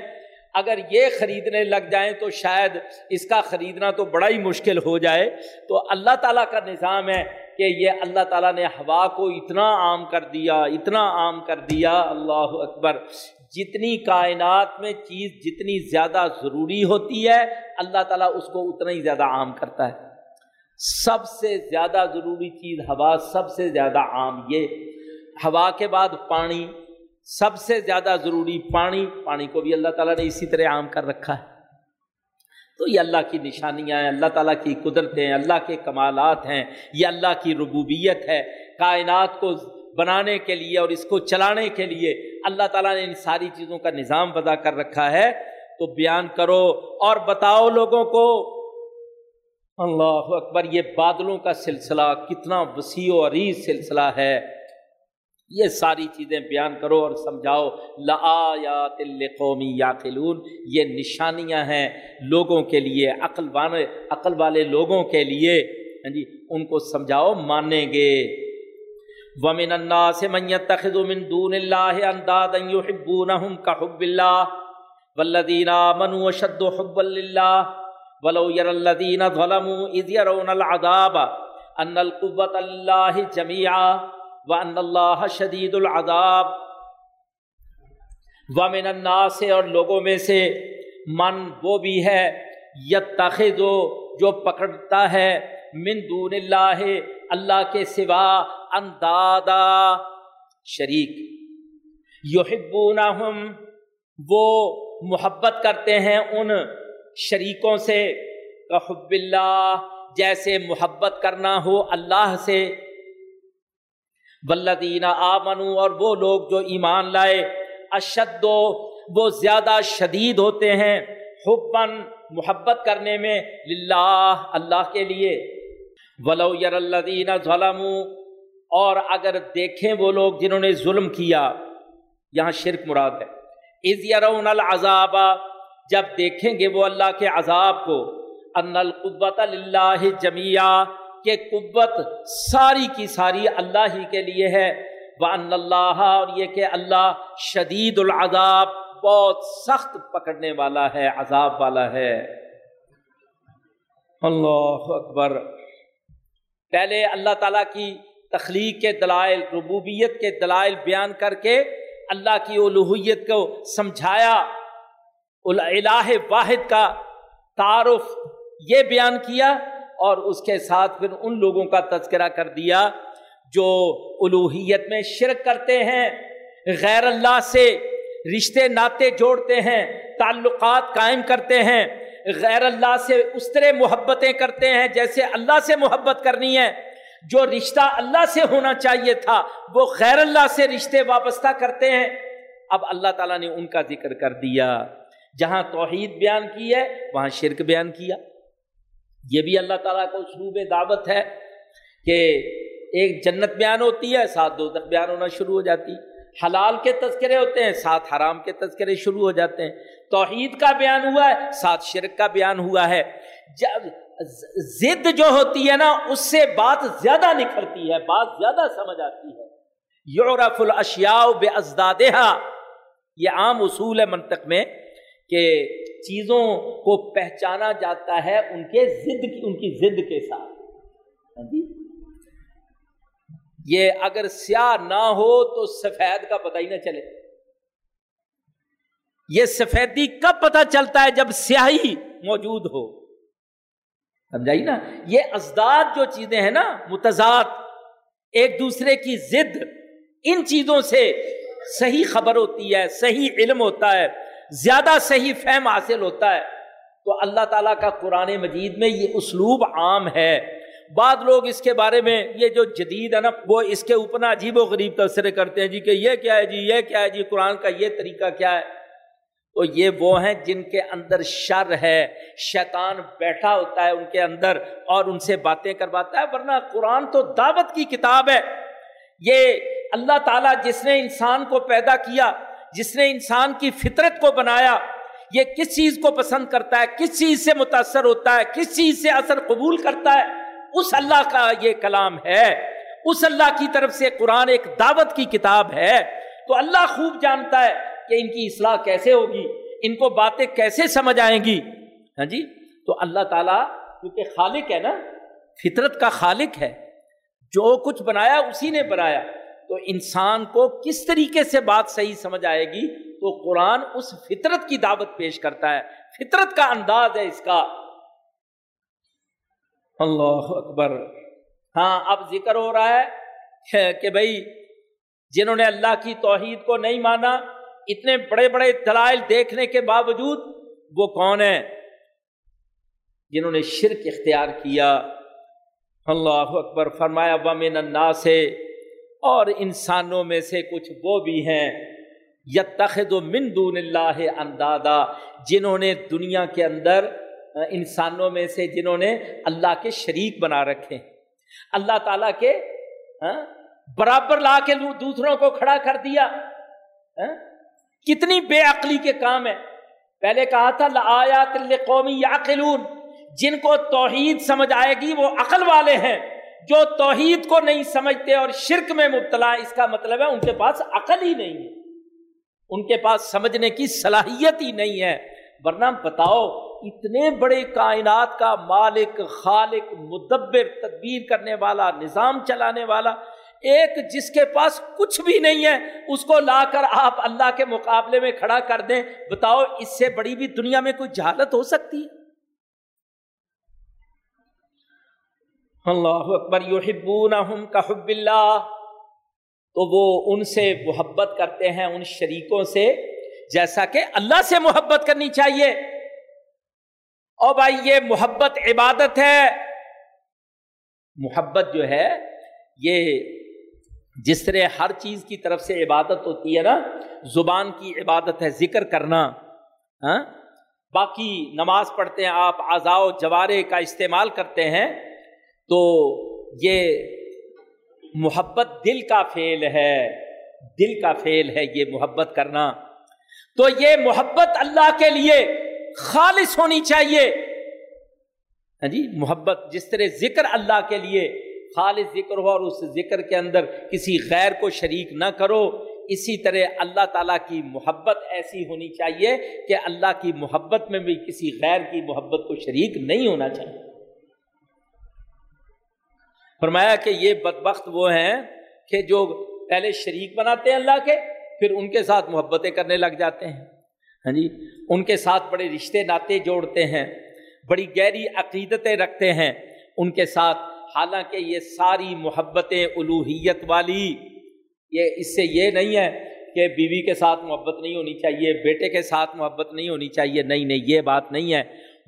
اگر یہ خریدنے لگ جائیں تو شاید اس کا خریدنا تو بڑا ہی مشکل ہو جائے۔ تو اللہ تعالیٰ کا نظام ہے کہ یہ اللہ تعالیٰ نے ہوا کو اتنا عام کر دیا، اتنا عام کر دیا۔ اللہ اکبر۔ جتنی کائنات میں چیز جتنی زیادہ ضروری ہوتی ہے، اللہ تعالیٰ اس کو اتنا ہی زیادہ عام کرتا ہے۔ سب سے زیادہ ضروری چیز ہوا، سب سے زیادہ عام یہ۔ ہوا کے بعد پانی، سب سے زیادہ ضروری پانی پانی کو بھی اللہ تعالیٰ نے اسی طرح عام کر رکھا ہے۔ تو یہ اللہ کی نشانیاں ہیں، اللہ تعالیٰ کی قدرتیں اللہ کے کمالات ہیں، یہ اللہ کی ربوبیت ہے۔ کائنات کو بنانے کے لیے اور اس کو چلانے کے لیے اللہ تعالیٰ نے ان ساری چیزوں کا نظام بدا کر رکھا ہے۔ تو بیان کرو اور بتاؤ لوگوں کو، اللہ اکبر، یہ بادلوں کا سلسلہ کتنا وسیع و عریض سلسلہ ہے۔ یہ ساری چیزیں بیان کرو اور سمجھاؤ۔ لآیات قومی یا یہ نشانیاں ہیں لوگوں کے لیے، عقل والے عقل والے لوگوں کے لیے۔ ہاں جی ان کو سمجھاؤ، مانیں گے۔ ومن الناس من يتخذ من دون الله اندادا يحبونهم كحب الله والذين آمنوا وشد حبا لله ولو ير الذين ظلموا اذ يرون العذاب ان القوه لله جميعا وان الله شديد العذاب ومن الناس اور لوگوں میں سے من وہ بھی ہے یتخذ جو پکڑتا ہے من دون اللہ اللہ کے سوا اندادا شریک۔ یحبونہم، وہ محبت کرتے ہیں ان شریکوں سے۔ کحب اللہ، جیسے محبت کرنا ہو اللہ سے۔ ولدین آمنو اور وہ لوگ جو ایمان لائے۔ اشد، وہ زیادہ شدید ہوتے ہیں۔ حبن محبت کرنے میں للہ، اللہ کے لیے۔ ولو یر الدین ظلم اور اگر دیکھیں وہ لوگ جنہوں نے ظلم کیا، یہاں شرک مراد ہے۔ از یرون العذاب، جب دیکھیں گے وہ اللہ کے عذاب کو ان القوت اللہ جمیا کہ قوت ساری کی ساری اللہ ہی کے لیے ہے۔ وہ ان اللہ اور یہ کہ اللہ شدید العذاب، بہت سخت پکڑنے والا ہے، عذاب والا ہے۔ اللہ اکبر۔ پہلے اللہ تعالیٰ کی تخلیق کے دلائل، ربوبیت کے دلائل بیان کر کے اللہ کی الوحیت کو سمجھایا۔ الہ واحد کا تعارف یہ بیان کیا اور اس کے ساتھ پھر ان لوگوں کا تذکرہ کر دیا جو الوحیت میں شرک کرتے ہیں، غیر اللہ سے رشتے، ناطے جوڑتے ہیں، تعلقات قائم کرتے ہیں۔ غیر اللہ سے اس طرح محبتیں کرتے ہیں جیسے اللہ سے محبت کرنی ہے۔ جو رشتہ اللہ سے ہونا چاہیے تھا، وہ غیر اللہ سے رشتے وابستہ کرتے ہیں۔ اب اللہ تعالیٰ نے ان کا ذکر کر دیا۔ جہاں توحید بیان کی ہے، وہاں شرک بیان کیا۔ یہ بھی اللہ تعالیٰ کو اسلوب دعوت ہے کہ ایک جنت بیان ہوتی ہے، ساتھ دو تک بیان ہونا شروع ہو جاتی۔ حلال کے تذکرے ہوتے ہیں، ساتھ حرام کے تذکرے شروع ہو جاتے ہیں۔ توحید کا بیان ہوا ہے، ساتھ شرک کا بیان ہوا ہے۔ جب ضد جو ہوتی ہے نا، اس سے بات زیادہ نکھرتی ہے، بات زیادہ سمجھ آتی ہے۔ یورف الاشیاء بے ازدادہ یہ عام اصول ہے منطق میں کہ چیزوں کو پہچانا جاتا ہے ان کے ضد کی، ان کی ضد کے ساتھ۔ ہاں جی؟ یہ اگر سیاہ نہ ہو تو سفید کا پتہ ہی نہ چلے۔ یہ سفیدی کب پتہ چلتا ہے جب سیاہی موجود ہو؟ سمجھائی نا؟ یہ ازداد جو چیزیں ہیں نا، متضاد، ایک دوسرے کی ضد، ان چیزوں سے صحیح خبر ہوتی ہے، صحیح علم ہوتا ہے، زیادہ صحیح فہم حاصل ہوتا ہے۔ تو اللہ تعالیٰ کا قرآن مجید میں یہ اسلوب عام ہے۔ بعض لوگ اس کے بارے میں، یہ جو جدید ہے نا، وہ اس کے اوپر عجیب و غریب تبصرے کرتے ہیں۔ جی کہ یہ کیا ہے؟ جی یہ کیا ہے؟ جی قرآن کا یہ طریقہ کیا ہے؟ تو یہ وہ ہیں جن کے اندر شر ہے۔ شیطان بیٹھا ہوتا ہے ان کے اندر اور ان سے باتیں کرواتا ہے، ورنہ قرآن تو دعوت کی کتاب ہے۔ یہ اللہ تعالیٰ جس نے انسان کو پیدا کیا، جس نے انسان کی فطرت کو بنایا، یہ کس چیز کو پسند کرتا ہے، کس چیز سے متاثر ہوتا ہے، کس چیز سے اثر قبول کرتا ہے، اس اللہ کا یہ کلام ہے۔ اس اللہ کی طرف سے قرآن ایک دعوت کی کتاب ہے۔ تو اللہ خوب جانتا ہے۔ کہ ان کی اصلاح کیسے ہوگی؟ ان کو باتیں کیسے سمجھ آئیں گی؟ ہاں جی؟ تو اللہ تعالیٰ کیونکہ خالق ہے نا، فطرت کا خالق ہے، جو کچھ بنایا اسی نے بنایا۔ تو انسان کو کس طریقے سے بات صحیح سمجھ آئے گی؟ تو قرآن اس فطرت کی دعوت پیش کرتا ہے۔ فطرت کا انداز ہے اس کا۔ اللہ اکبر۔ ہاں اب ذکر ہو رہا ہے کہ بھائی، جنہوں نے اللہ کی توحید کو نہیں مانا اتنے بڑے بڑے دلائل دیکھنے کے باوجود وہ کون ہیں؟ جنہوں نے شرک اختیار کیا۔ اللہ اکبر فرمایا، ومن الناس سے اور انسانوں میں سے کچھ وہ بھی ہیں۔ یتخذ من دون اللہ اندادا، جنہوں نے دنیا کے اندر، انسانوں میں سے جنہوں نے اللہ کے شریک بنا رکھے۔ اللہ تعالیٰ کے ہاں، برابر لا کے دوسروں کو کھڑا کر دیا۔ ہاں، کتنی بے عقلی کے کام ہے۔ پہلے کہا تھا آیات قومی یا جن کو توحید سمجھ آئے گی، وہ عقل والے ہیں۔ جو توحید کو نہیں سمجھتے اور شرک میں مبتلا اس کا مطلب ہے ان کے پاس عقل ہی نہیں ہے۔ ان کے پاس سمجھنے کی صلاحیت ہی نہیں ہے۔ ورنہ بتاؤ، اتنے بڑے کائنات کا مالک، خالق، مدبر، تدبیر کرنے والا، نظام چلانے والا ایک جس کے پاس کچھ بھی نہیں ہے، اس کو لا کر آپ اللہ کے مقابلے میں کھڑا کر دیں۔ بتاؤ، اس سے بڑی بھی دنیا میں کوئی جہالت ہو سکتی؟ ہے اللہ اکبر، یحبونہم کا حب اللہ۔ تو وہ ان سے محبت کرتے ہیں، ان شریکوں سے، جیسا کہ اللہ سے محبت کرنی چاہیے۔ اور بھائی، یہ محبت عبادت ہے۔ محبت جو ہے، یہ جس طرح ہر چیز کی طرف سے عبادت ہوتی ہے نا، زبان کی عبادت ہے، ذکر کرنا ہاں؟ باقی نماز پڑھتے ہیں، آپ آزاؤ جوارے کا استعمال کرتے ہیں، تو یہ محبت دل کا فیل ہے، دل کا فیل ہے یہ محبت کرنا۔ تو یہ محبت اللہ کے لیے خالص ہونی چاہیے۔ ہاں جی محبت جس طرح ذکر اللہ کے لیے خالص ذکر ہو اور اس ذکر کے اندر کسی غیر کو شریک نہ کرو، اسی طرح اللہ تعالیٰ کی محبت ایسی ہونی چاہیے کہ اللہ کی محبت میں بھی کسی غیر کی محبت کو شریک نہیں ہونا چاہیے۔ فرمایا کہ یہ بدبخت وہ ہیں کہ جو پہلے شریک بناتے ہیں اللہ کے، پھر ان کے ساتھ محبتیں کرنے لگ جاتے ہیں۔ ہاں جی ان کے ساتھ بڑے رشتے ناطے جوڑتے ہیں، بڑی گہری عقیدتیں رکھتے ہیں، ان کے ساتھ حالانکہ یہ ساری محبتیں الوحیت والی، یہ اس سے یہ نہیں ہے کہ بیوی کے ساتھ محبت نہیں ہونی چاہیے، بیٹے کے ساتھ محبت نہیں ہونی چاہیے، نہیں نہیں، یہ بات نہیں ہے۔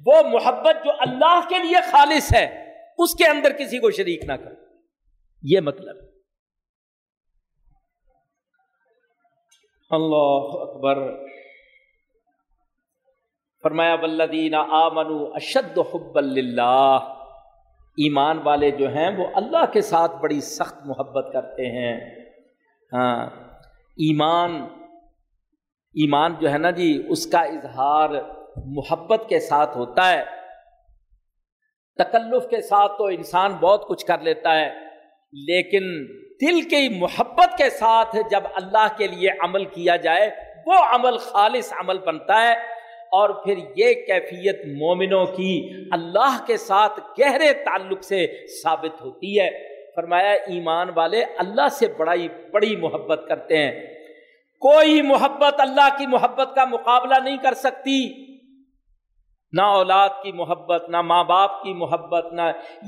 وہ محبت جو اللہ کے لیے خالص ہے، اس کے اندر کسی کو شریک نہ کر۔ یہ مطلب۔ اللہ اکبر۔ فرمایا بلدین آمنو اشد حب اللہ ایمان والے جو ہیں وہ اللہ کے ساتھ بڑی سخت محبت کرتے ہیں۔ ہاں ایمان ایمان جو ہے نا جی اس کا اظہار محبت کے ساتھ ہوتا ہے۔ تکلف کے ساتھ تو انسان بہت کچھ کر لیتا ہے، لیکن دل کی محبت کے ساتھ جب اللہ کے لیے عمل کیا جائے، وہ عمل خالص عمل بنتا ہے۔ اور پھر یہ کیفیت مومنوں کی اللہ کے ساتھ گہرے تعلق سے ثابت ہوتی ہے۔ فرمایا، ایمان والے اللہ سے بڑائی، بڑی محبت کرتے ہیں۔ کوئی محبت اللہ کی محبت کا مقابلہ نہیں کر سکتی۔ نہ اولاد کی محبت، نہ ماں باپ کی محبت، نہ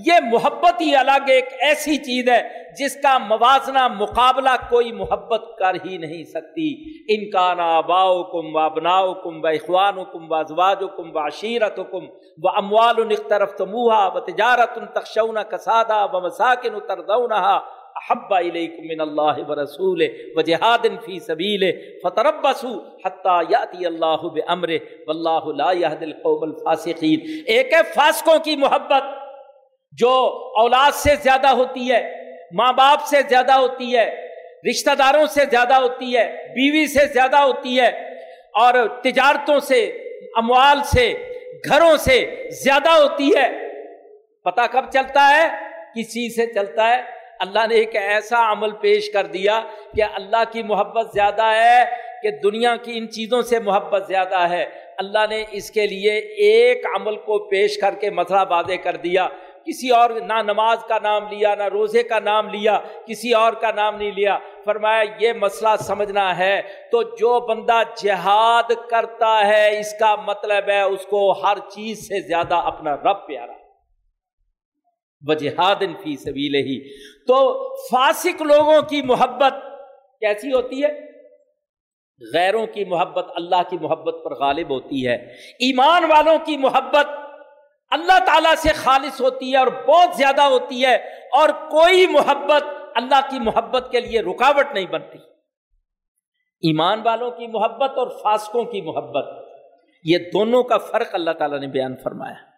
یہ محبت ہی الگ ایک ایسی چیز ہے جس کا موازنہ، مقابلہ کوئی محبت کر ہی نہیں سکتی۔ ان کا نا باؤ کم و بناؤ کم و اخوان کم و ازواج کم و عشیرت کم و اموال نخترف تموہا و تجارت تخشون کسادہ و مساکن تردونہا احب الیکم من اللہ ورسول وجہاد فی سبیل فتربصوا حتی یاتی اللہ بامر واللہ لا یهد القوم الفاسقین۔ ایک ہے فاسقوں کی محبت جو اولاد سے زیادہ ہوتی ہے، ماں باپ سے زیادہ ہوتی ہے، رشتہ داروں سے زیادہ ہوتی ہے، بیوی سے زیادہ ہوتی ہے اور تجارتوں سے، اموال سے، گھروں سے زیادہ ہوتی ہے۔ پتہ کب چلتا ہے؟ کس چیز سے چلتا ہے؟ اللہ نے ایک ایسا عمل پیش کر دیا کہ اللہ کی محبت زیادہ ہے کہ دنیا کی ان چیزوں سے محبت زیادہ ہے۔ اللہ نے اس کے لیے ایک عمل کو پیش کر کے مسئلہ واضح کر دیا۔ کسی اور نہ نماز کا نام لیا، نہ روزے کا نام لیا، کسی اور کا نام نہیں لیا۔ فرمایا، یہ مسئلہ سمجھنا ہے۔ تو جو بندہ جہاد کرتا ہے، اس کا مطلب ہے اس کو ہر چیز سے زیادہ اپنا رب پیارا۔ بجہاد فی سبیل ہی تو فاسق لوگوں کی محبت کیسی ہوتی ہے؟ غیروں کی محبت اللہ کی محبت پر غالب ہوتی ہے۔ ایمان والوں کی محبت اللہ تعالی سے خالص ہوتی ہے اور بہت زیادہ ہوتی ہے اور کوئی محبت اللہ کی محبت کے لیے رکاوٹ نہیں بنتی۔ ایمان والوں کی محبت اور فاسقوں کی محبت، یہ دونوں کا فرق اللہ تعالیٰ نے بیان فرمایا۔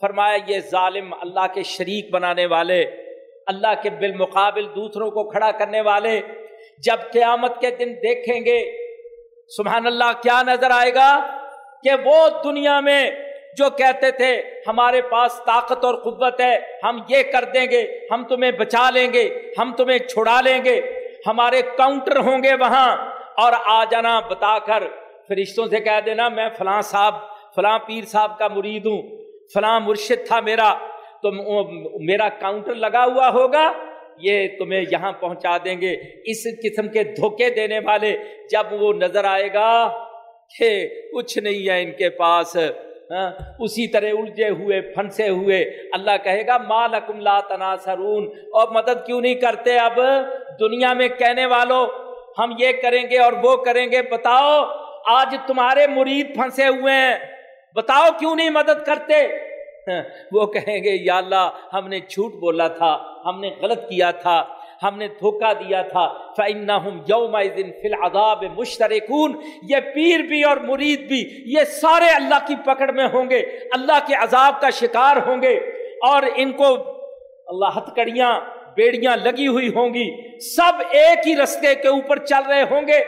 فرمایا، یہ ظالم اللہ کے شریک بنانے والے، اللہ کے بالمقابل دوسروں کو کھڑا کرنے والے۔ جب قیامت کے دن دیکھیں گے، سبحان اللہ، کیا نظر آئے گا؟ کہ وہ دنیا میں جو کہتے تھے، ہمارے پاس طاقت اور قوت ہے، ہم یہ کر دیں گے، ہم تمہیں بچا لیں گے، ہم تمہیں چھڑا لیں گے۔ ہمارے کاؤنٹر ہوں گے وہاں۔ اور آ جانا بتا کر فرشتوں سے کہہ دینا، میں فلاں صاحب، فلاں پیر صاحب کا مرید ہوں، فلاں مرشد تھا میرا، تو میرا کاؤنٹر لگا ہوا ہوگا، یہ تمہیں یہاں پہنچا دیں گے۔ اس قسم کے دھوکے دینے والے جب وہ نظر آئے گا، کہ کچھ نہیں ہے ان کے پاس ہاں، اسی طرح الجھے ہوئے، پھنسے ہوئے۔ اللہ کہے گا مال اکم لا تناسرون اور مدد کیوں نہیں کرتے اب؟ دنیا میں کہنے والوں ہم یہ کریں گے اور وہ کریں گے۔ بتاؤ، آج تمہارے مرید پھنسے ہوئے ہیں۔ بتاؤ کیوں نہیں مدد کرتے؟ وہ کہیں گے، یا اللہ، ہم نے جھوٹ بولا تھا، ہم نے غلط کیا تھا، ہم نے دھوکہ دیا تھا۔ فَإِنَّهُمْ يَوْمَئِذٍ فِي الْعَذَابِ مُشْتَرِكُونَ۔ یہ پیر بھی اور مرید بھی، یہ سارے اللہ کی پکڑ میں ہوں گے۔ اللہ کے عذاب کا شکار ہوں گے۔ اور ان کو اللہ ہتکڑیاں بیڑیاں لگی ہوئی ہوں گی، سب ایک ہی رستے کے اوپر چل رہے ہوں گے۔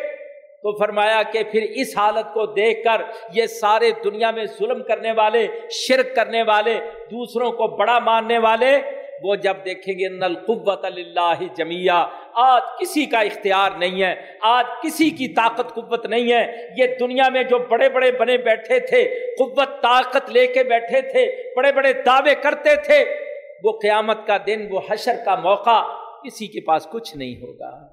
تو فرمایا کہ پھر اس حالت کو دیکھ کر یہ سارے دنیا میں ظلم کرنے والے، شرک کرنے والے، دوسروں کو بڑا ماننے والے، وہ جب دیکھیں گے نل قوت اللہ جمیا آج کسی کا اختیار نہیں ہے، آج کسی کی طاقت، قوت نہیں ہے۔ یہ دنیا میں جو بڑے بڑے بنے بیٹھے تھے، قوت، طاقت لے کے بیٹھے تھے، بڑے بڑے دعوے کرتے تھے وہ قیامت کا دن، وہ حشر کا موقع کسی کے پاس کچھ نہیں ہوگا۔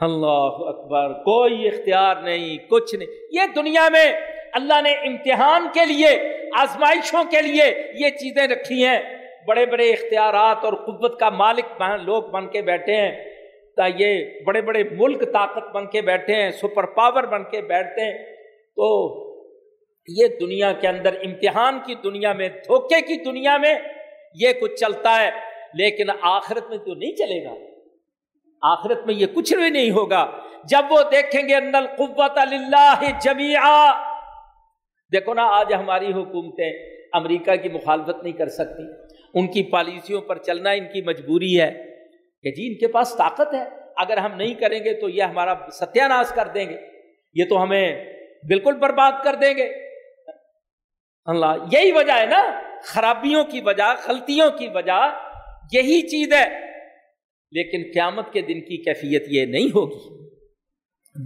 اللہ اکبر، کوئی اختیار نہیں، کچھ نہیں۔ یہ دنیا میں اللہ نے امتحان کے لیے، آزمائشوں کے لیے یہ چیزیں رکھی ہیں۔ بڑے بڑے اختیارات اور قوت کا مالک لوگ بن کے بیٹھے ہیں۔ تا یہ بڑے بڑے ملک طاقت بن کے بیٹھے ہیں، سپر پاور بن کے بیٹھتے ہیں۔ تو یہ دنیا کے اندر، امتحان کی دنیا میں، دھوکے کی دنیا میں یہ کچھ چلتا ہے، لیکن آخرت میں تو نہیں چلے گا۔ آخرت میں یہ کچھ بھی نہیں ہوگا۔ جب وہ دیکھیں گے ان القوت اللہ جمیا دیکھو نا، آج ہماری حکومتیں امریکہ کی مخالفت نہیں کر سکتی۔ ان کی پالیسیوں پر چلنا ان کی مجبوری ہے۔ کہ جی ان کے پاس طاقت ہے۔ اگر ہم نہیں کریں گے تو یہ ہمارا ستیہ ناش کر دیں گے۔ یہ تو ہمیں بالکل برباد کر دیں گے۔ اللہ، یہی وجہ ہے نا۔ خرابیوں کی وجہ، غلطیوں کی وجہ یہی چیز ہے۔ لیکن قیامت کے دن کی کیفیت یہ نہیں ہوگی۔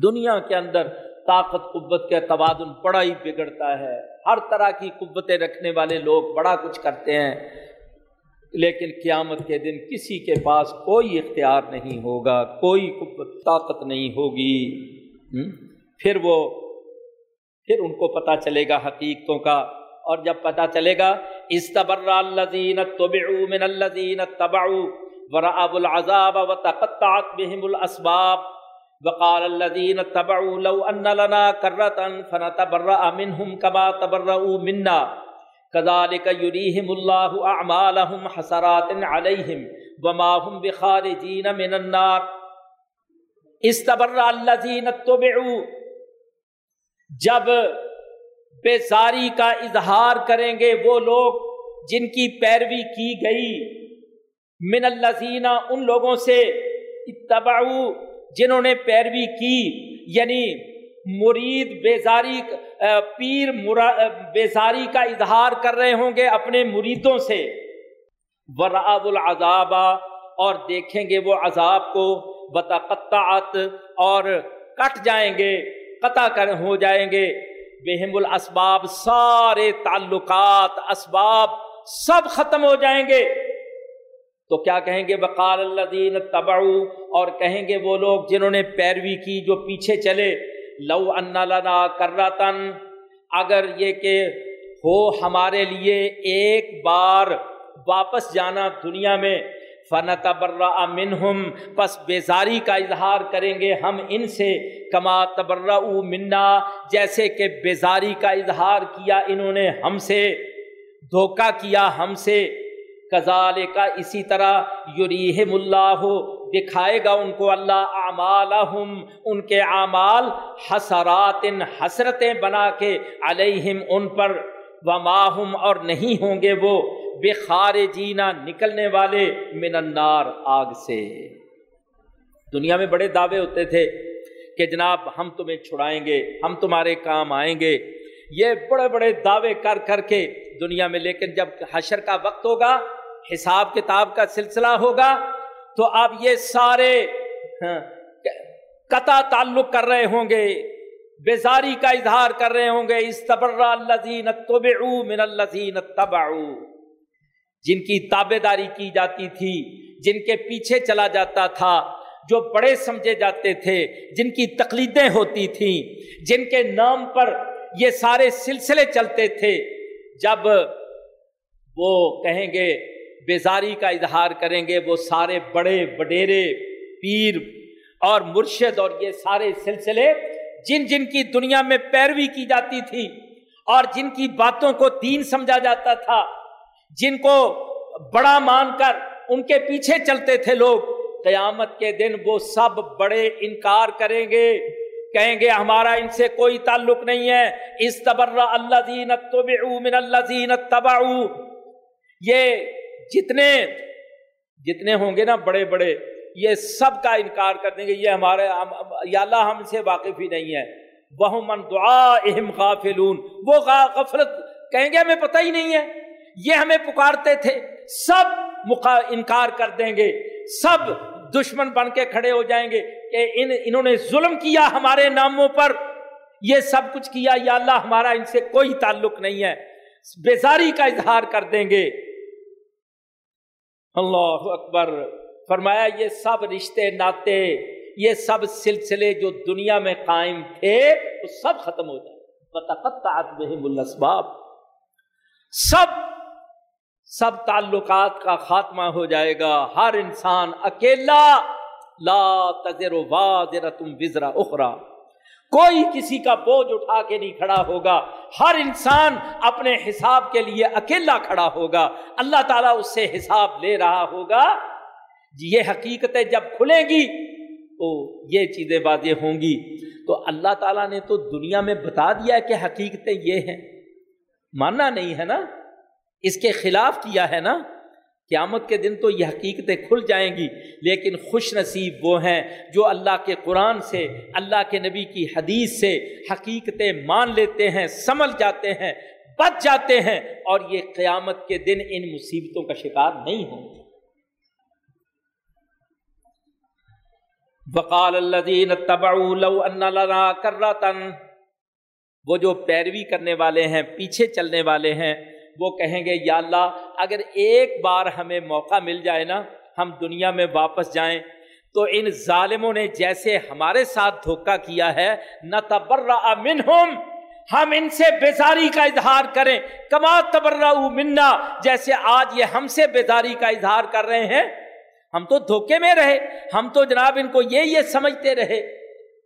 دنیا کے اندر طاقت، قوت کے توازن بڑا ہی بگڑتا ہے۔ ہر طرح کی قوتیں رکھنے والے لوگ بڑا کچھ کرتے ہیں۔ لیکن قیامت کے دن کسی کے پاس کوئی اختیار نہیں ہوگا، کوئی طاقت نہیں ہوگی۔ پھر وہ، پھر ان کو پتہ چلے گا حقیقتوں کا۔ اور جب پتہ چلے گا، استبر الذین تبعوا من الذین تبعوا ورأوا العذاب وتقطعت بهم الاسباب وقال الذين تبعوا لو ان لنا كرة فنتبرأ منهم كما تبرؤوا منا كذلك يريهم الله اعمالهم حسرات عليهم وما هم بخارجين من النار استبر الذين تبعوا جب بیزاری کا اظہار کریں گے وہ لوگ جن کی پیروی کی گئی۔ من الزینہ ان لوگوں سے اتبعو جنہوں نے پیروی کی یعنی مرید بیزاری، پیر بیزاری کا اظہار کر رہے ہوں گے اپنے مریدوں سے۔ وراب العذاب، اور دیکھیں گے وہ عذاب کو۔ بتقطعت اور کٹ جائیں گے، قطع کر، ہو جائیں گے۔ بہم الاسباب، سارے تعلقات، اسباب سب ختم ہو جائیں گے۔ تو کیا کہیں گے؟ بقال اللہ تبعو اور کہیں گے وہ لوگ جنہوں نے پیروی کی جو پیچھے چلے۔ لو ان لنا کرتن اگر یہ کہ ہو ہمارے لیے ایک بار واپس جانا دنیا میں۔ فن تبرا منہم پس بیزاری کا اظہار کریں گے ہم ان سے، کما تبرا منا، جیسے کہ بیزاری کا اظہار کیا انہوں نے ہم سے، دھوکہ کیا ہم سے۔ کزال کا اسی طرح یریحم اللہ، دکھائے گا ان کو اللہ اعمالہم، ان کے اعمال حسرات، حسرتیں بنا کے علیہم ان پر۔ وماہم اور نہیں ہوں گے وہ بے جینا نکلنے والے من النار آگ سے۔ دنیا میں بڑے دعوے ہوتے تھے کہ جناب ہم تمہیں چھڑائیں گے، ہم تمہارے کام آئیں گے۔ یہ بڑے بڑے دعوے کر کر کے دنیا میں، لیکن جب حشر کا وقت ہوگا، حساب کتاب کا سلسلہ ہوگا، تو اب یہ سارے ہاں، قطع تعلق کر رہے ہوں گے، بیزاری کا اظہار کر رہے ہوں گے۔ استبر الزین من الزین تبعو جن کی تابے داری کی جاتی تھی، جن کے پیچھے چلا جاتا تھا، جو بڑے سمجھے جاتے تھے، جن کی تقلیدیں ہوتی تھیں، جن کے نام پر یہ سارے سلسلے چلتے تھے۔ جب وہ کہیں گے، بیزاری کا اظہار کریں گے، وہ سارے بڑے وڈیرے، پیر اور مرشد اور یہ سارے سلسلے جن جن کی دنیا میں پیروی کی جاتی تھی اور جن کی باتوں کو دین سمجھا جاتا تھا جن کو بڑا مان کر ان کے پیچھے چلتے تھے لوگ، قیامت کے دن وہ سب بڑے انکار کریں گے، کہیں گے ہمارا ان سے کوئی تعلق نہیں ہے۔ اس تبر اللہ دین من اللہ دین یہ جتنے جتنے ہوں گے نا بڑے بڑے، یہ سب کا انکار کر دیں گے۔ یہ ہمارے یا اللہ ہم سے واقف ہی نہیں ہے۔ وہ من دعا اہم غافلون۔ وہ غفلت کہیں گے ہمیں پتہ ہی نہیں ہے۔ یہ ہمیں پکارتے تھے۔ سب مقا، انکار کر دیں گے۔ سب دشمن بن کے کھڑے ہو جائیں گے کہ ان، انہوں نے ظلم کیا ہمارے ناموں پر۔ یہ سب کچھ کیا، یا اللہ، ہمارا ان سے کوئی تعلق نہیں ہے۔ بیزاری کا اظہار کر دیں گے۔ اللہ اکبر۔ فرمایا، یہ سب رشتے ناطے یہ سب سلسلے جو دنیا میں قائم تھے، وہ سب ختم ہو جائے۔ الاسباب سب سب تعلقات کا خاتمہ ہو جائے گا۔ ہر انسان اکیلا۔ لا تذر تم وزرا اخرا کوئی کسی کا بوجھ اٹھا کے نہیں کھڑا ہوگا۔ ہر انسان اپنے حساب کے لیے اکیلا کھڑا ہوگا۔ اللہ تعالیٰ اس سے حساب لے رہا ہوگا۔ جی، یہ حقیقتیں جب کھلیں گی تو یہ چیزیں واضح ہوں گی۔ تو اللہ تعالیٰ نے تو دنیا میں بتا دیا کہ حقیقتیں یہ ہیں۔ ماننا نہیں ہے نا؟ اس کے خلاف کیا ہے نا؟ قیامت کے دن تو یہ حقیقتیں کھل جائیں گی، لیکن خوش نصیب وہ ہیں جو اللہ کے قرآن سے، اللہ کے نبی کی حدیث سے حقیقتیں مان لیتے ہیں سمجھ جاتے ہیں، بچ جاتے ہیں اور یہ قیامت کے دن ان مصیبتوں کا شکار نہیں ہوں گے۔ وقال الذين تبعوا لو ان لنا کرتن وہ جو پیروی کرنے والے ہیں، پیچھے چلنے والے ہیں وہ کہیں گے، یا اللہ، اگر ایک بار ہمیں موقع مل جائے نا، ہم دنیا میں واپس جائیں. تو ان ظالموں نے جیسے ہمارے ساتھ دھوکہ کیا ہے، نہ تبرا منہم، ہم ان سے بیزاری کا اظہار کریں۔ کما تبرا منا، جیسے آج یہ ہم سے بیزاری کا اظہار کر رہے ہیں۔ ہم تو دھوکے میں رہے، ہم تو جناب ان کو یہ یہ سمجھتے رہے۔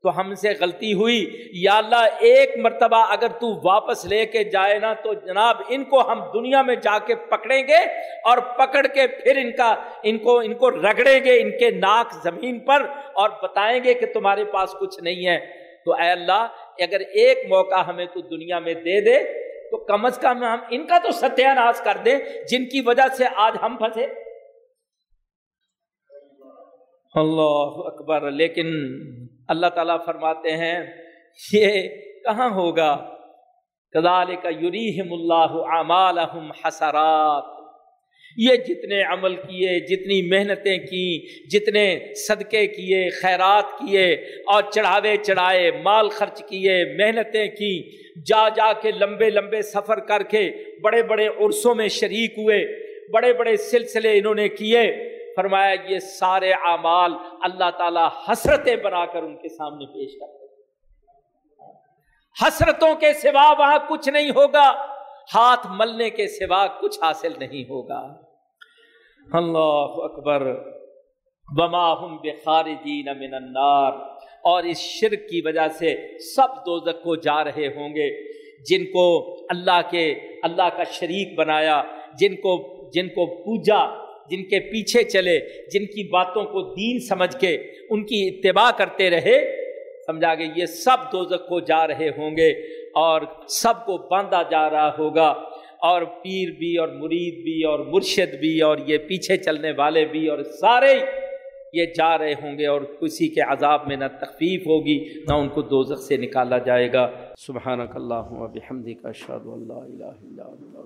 تو ہم سے غلطی ہوئی۔ یا اللہ، ایک مرتبہ اگر تو واپس لے کے جائے نا، تو جناب، ان کو ہم دنیا میں جا کے پکڑیں گے اور پکڑ کے پھر ان کا، ان کو ان کو رگڑیں گے ان کے ناک زمین پر اور بتائیں گے کہ تمہارے پاس کچھ نہیں ہے۔ تو اے اللہ، اگر ایک موقع ہمیں تو دنیا میں دے دے، تو کم از کم ہم ان کا تو ستیہ ناش کر دیں، جن کی وجہ سے آج ہم پھنسے۔ اللہ اکبر، لیکن اللہ تعالیٰ فرماتے ہیں، یہ کہاں ہوگا؟ کدال کا یوریم اللہ اعمالہم حسرات۔ یہ جتنے عمل کیے، جتنی محنتیں کی، جتنے صدقے کیے، خیرات کیے اور چڑھاوے چڑھائے، مال خرچ کیے، محنتیں کی، جا جا کے لمبے لمبے سفر کر کے بڑے بڑے عرصوں میں شریک ہوئے، بڑے بڑے سلسلے انہوں نے کیے۔ فرمایا یہ سارے اعمال اللہ تعالی حسرتیں بنا کر ان کے سامنے پیش کرتے حسرتوں کے سوا وہاں کچھ نہیں ہوگا، ہاتھ ملنے کے سوا کچھ حاصل نہیں ہوگا۔ اللہ اکبر۔ بما ہم بخارجین من النار۔ اور اس شرک کی وجہ سے سب دوزک کو جا رہے ہوں گے۔ جن کو اللہ کے، اللہ کا شریک بنایا، جن کو جن کو پوجا جن کے پیچھے چلے، جن کی باتوں کو دین سمجھ کے ان کی اتباع کرتے رہے، سمجھا گے یہ سب دوزک کو جا رہے ہوں گے اور سب کو باندھا جا رہا ہوگا اور پیر بھی اور مرید بھی اور مرشد بھی اور یہ پیچھے چلنے والے بھی اور سارے یہ جا رہے ہوں گے اور کسی کے عذاب میں نہ تخفیف ہوگی، نہ ان کو دوزخ سے نکالا جائے گا۔ سبحانک اللہ و بحمدک اشہد اللہ الہ الا اللہ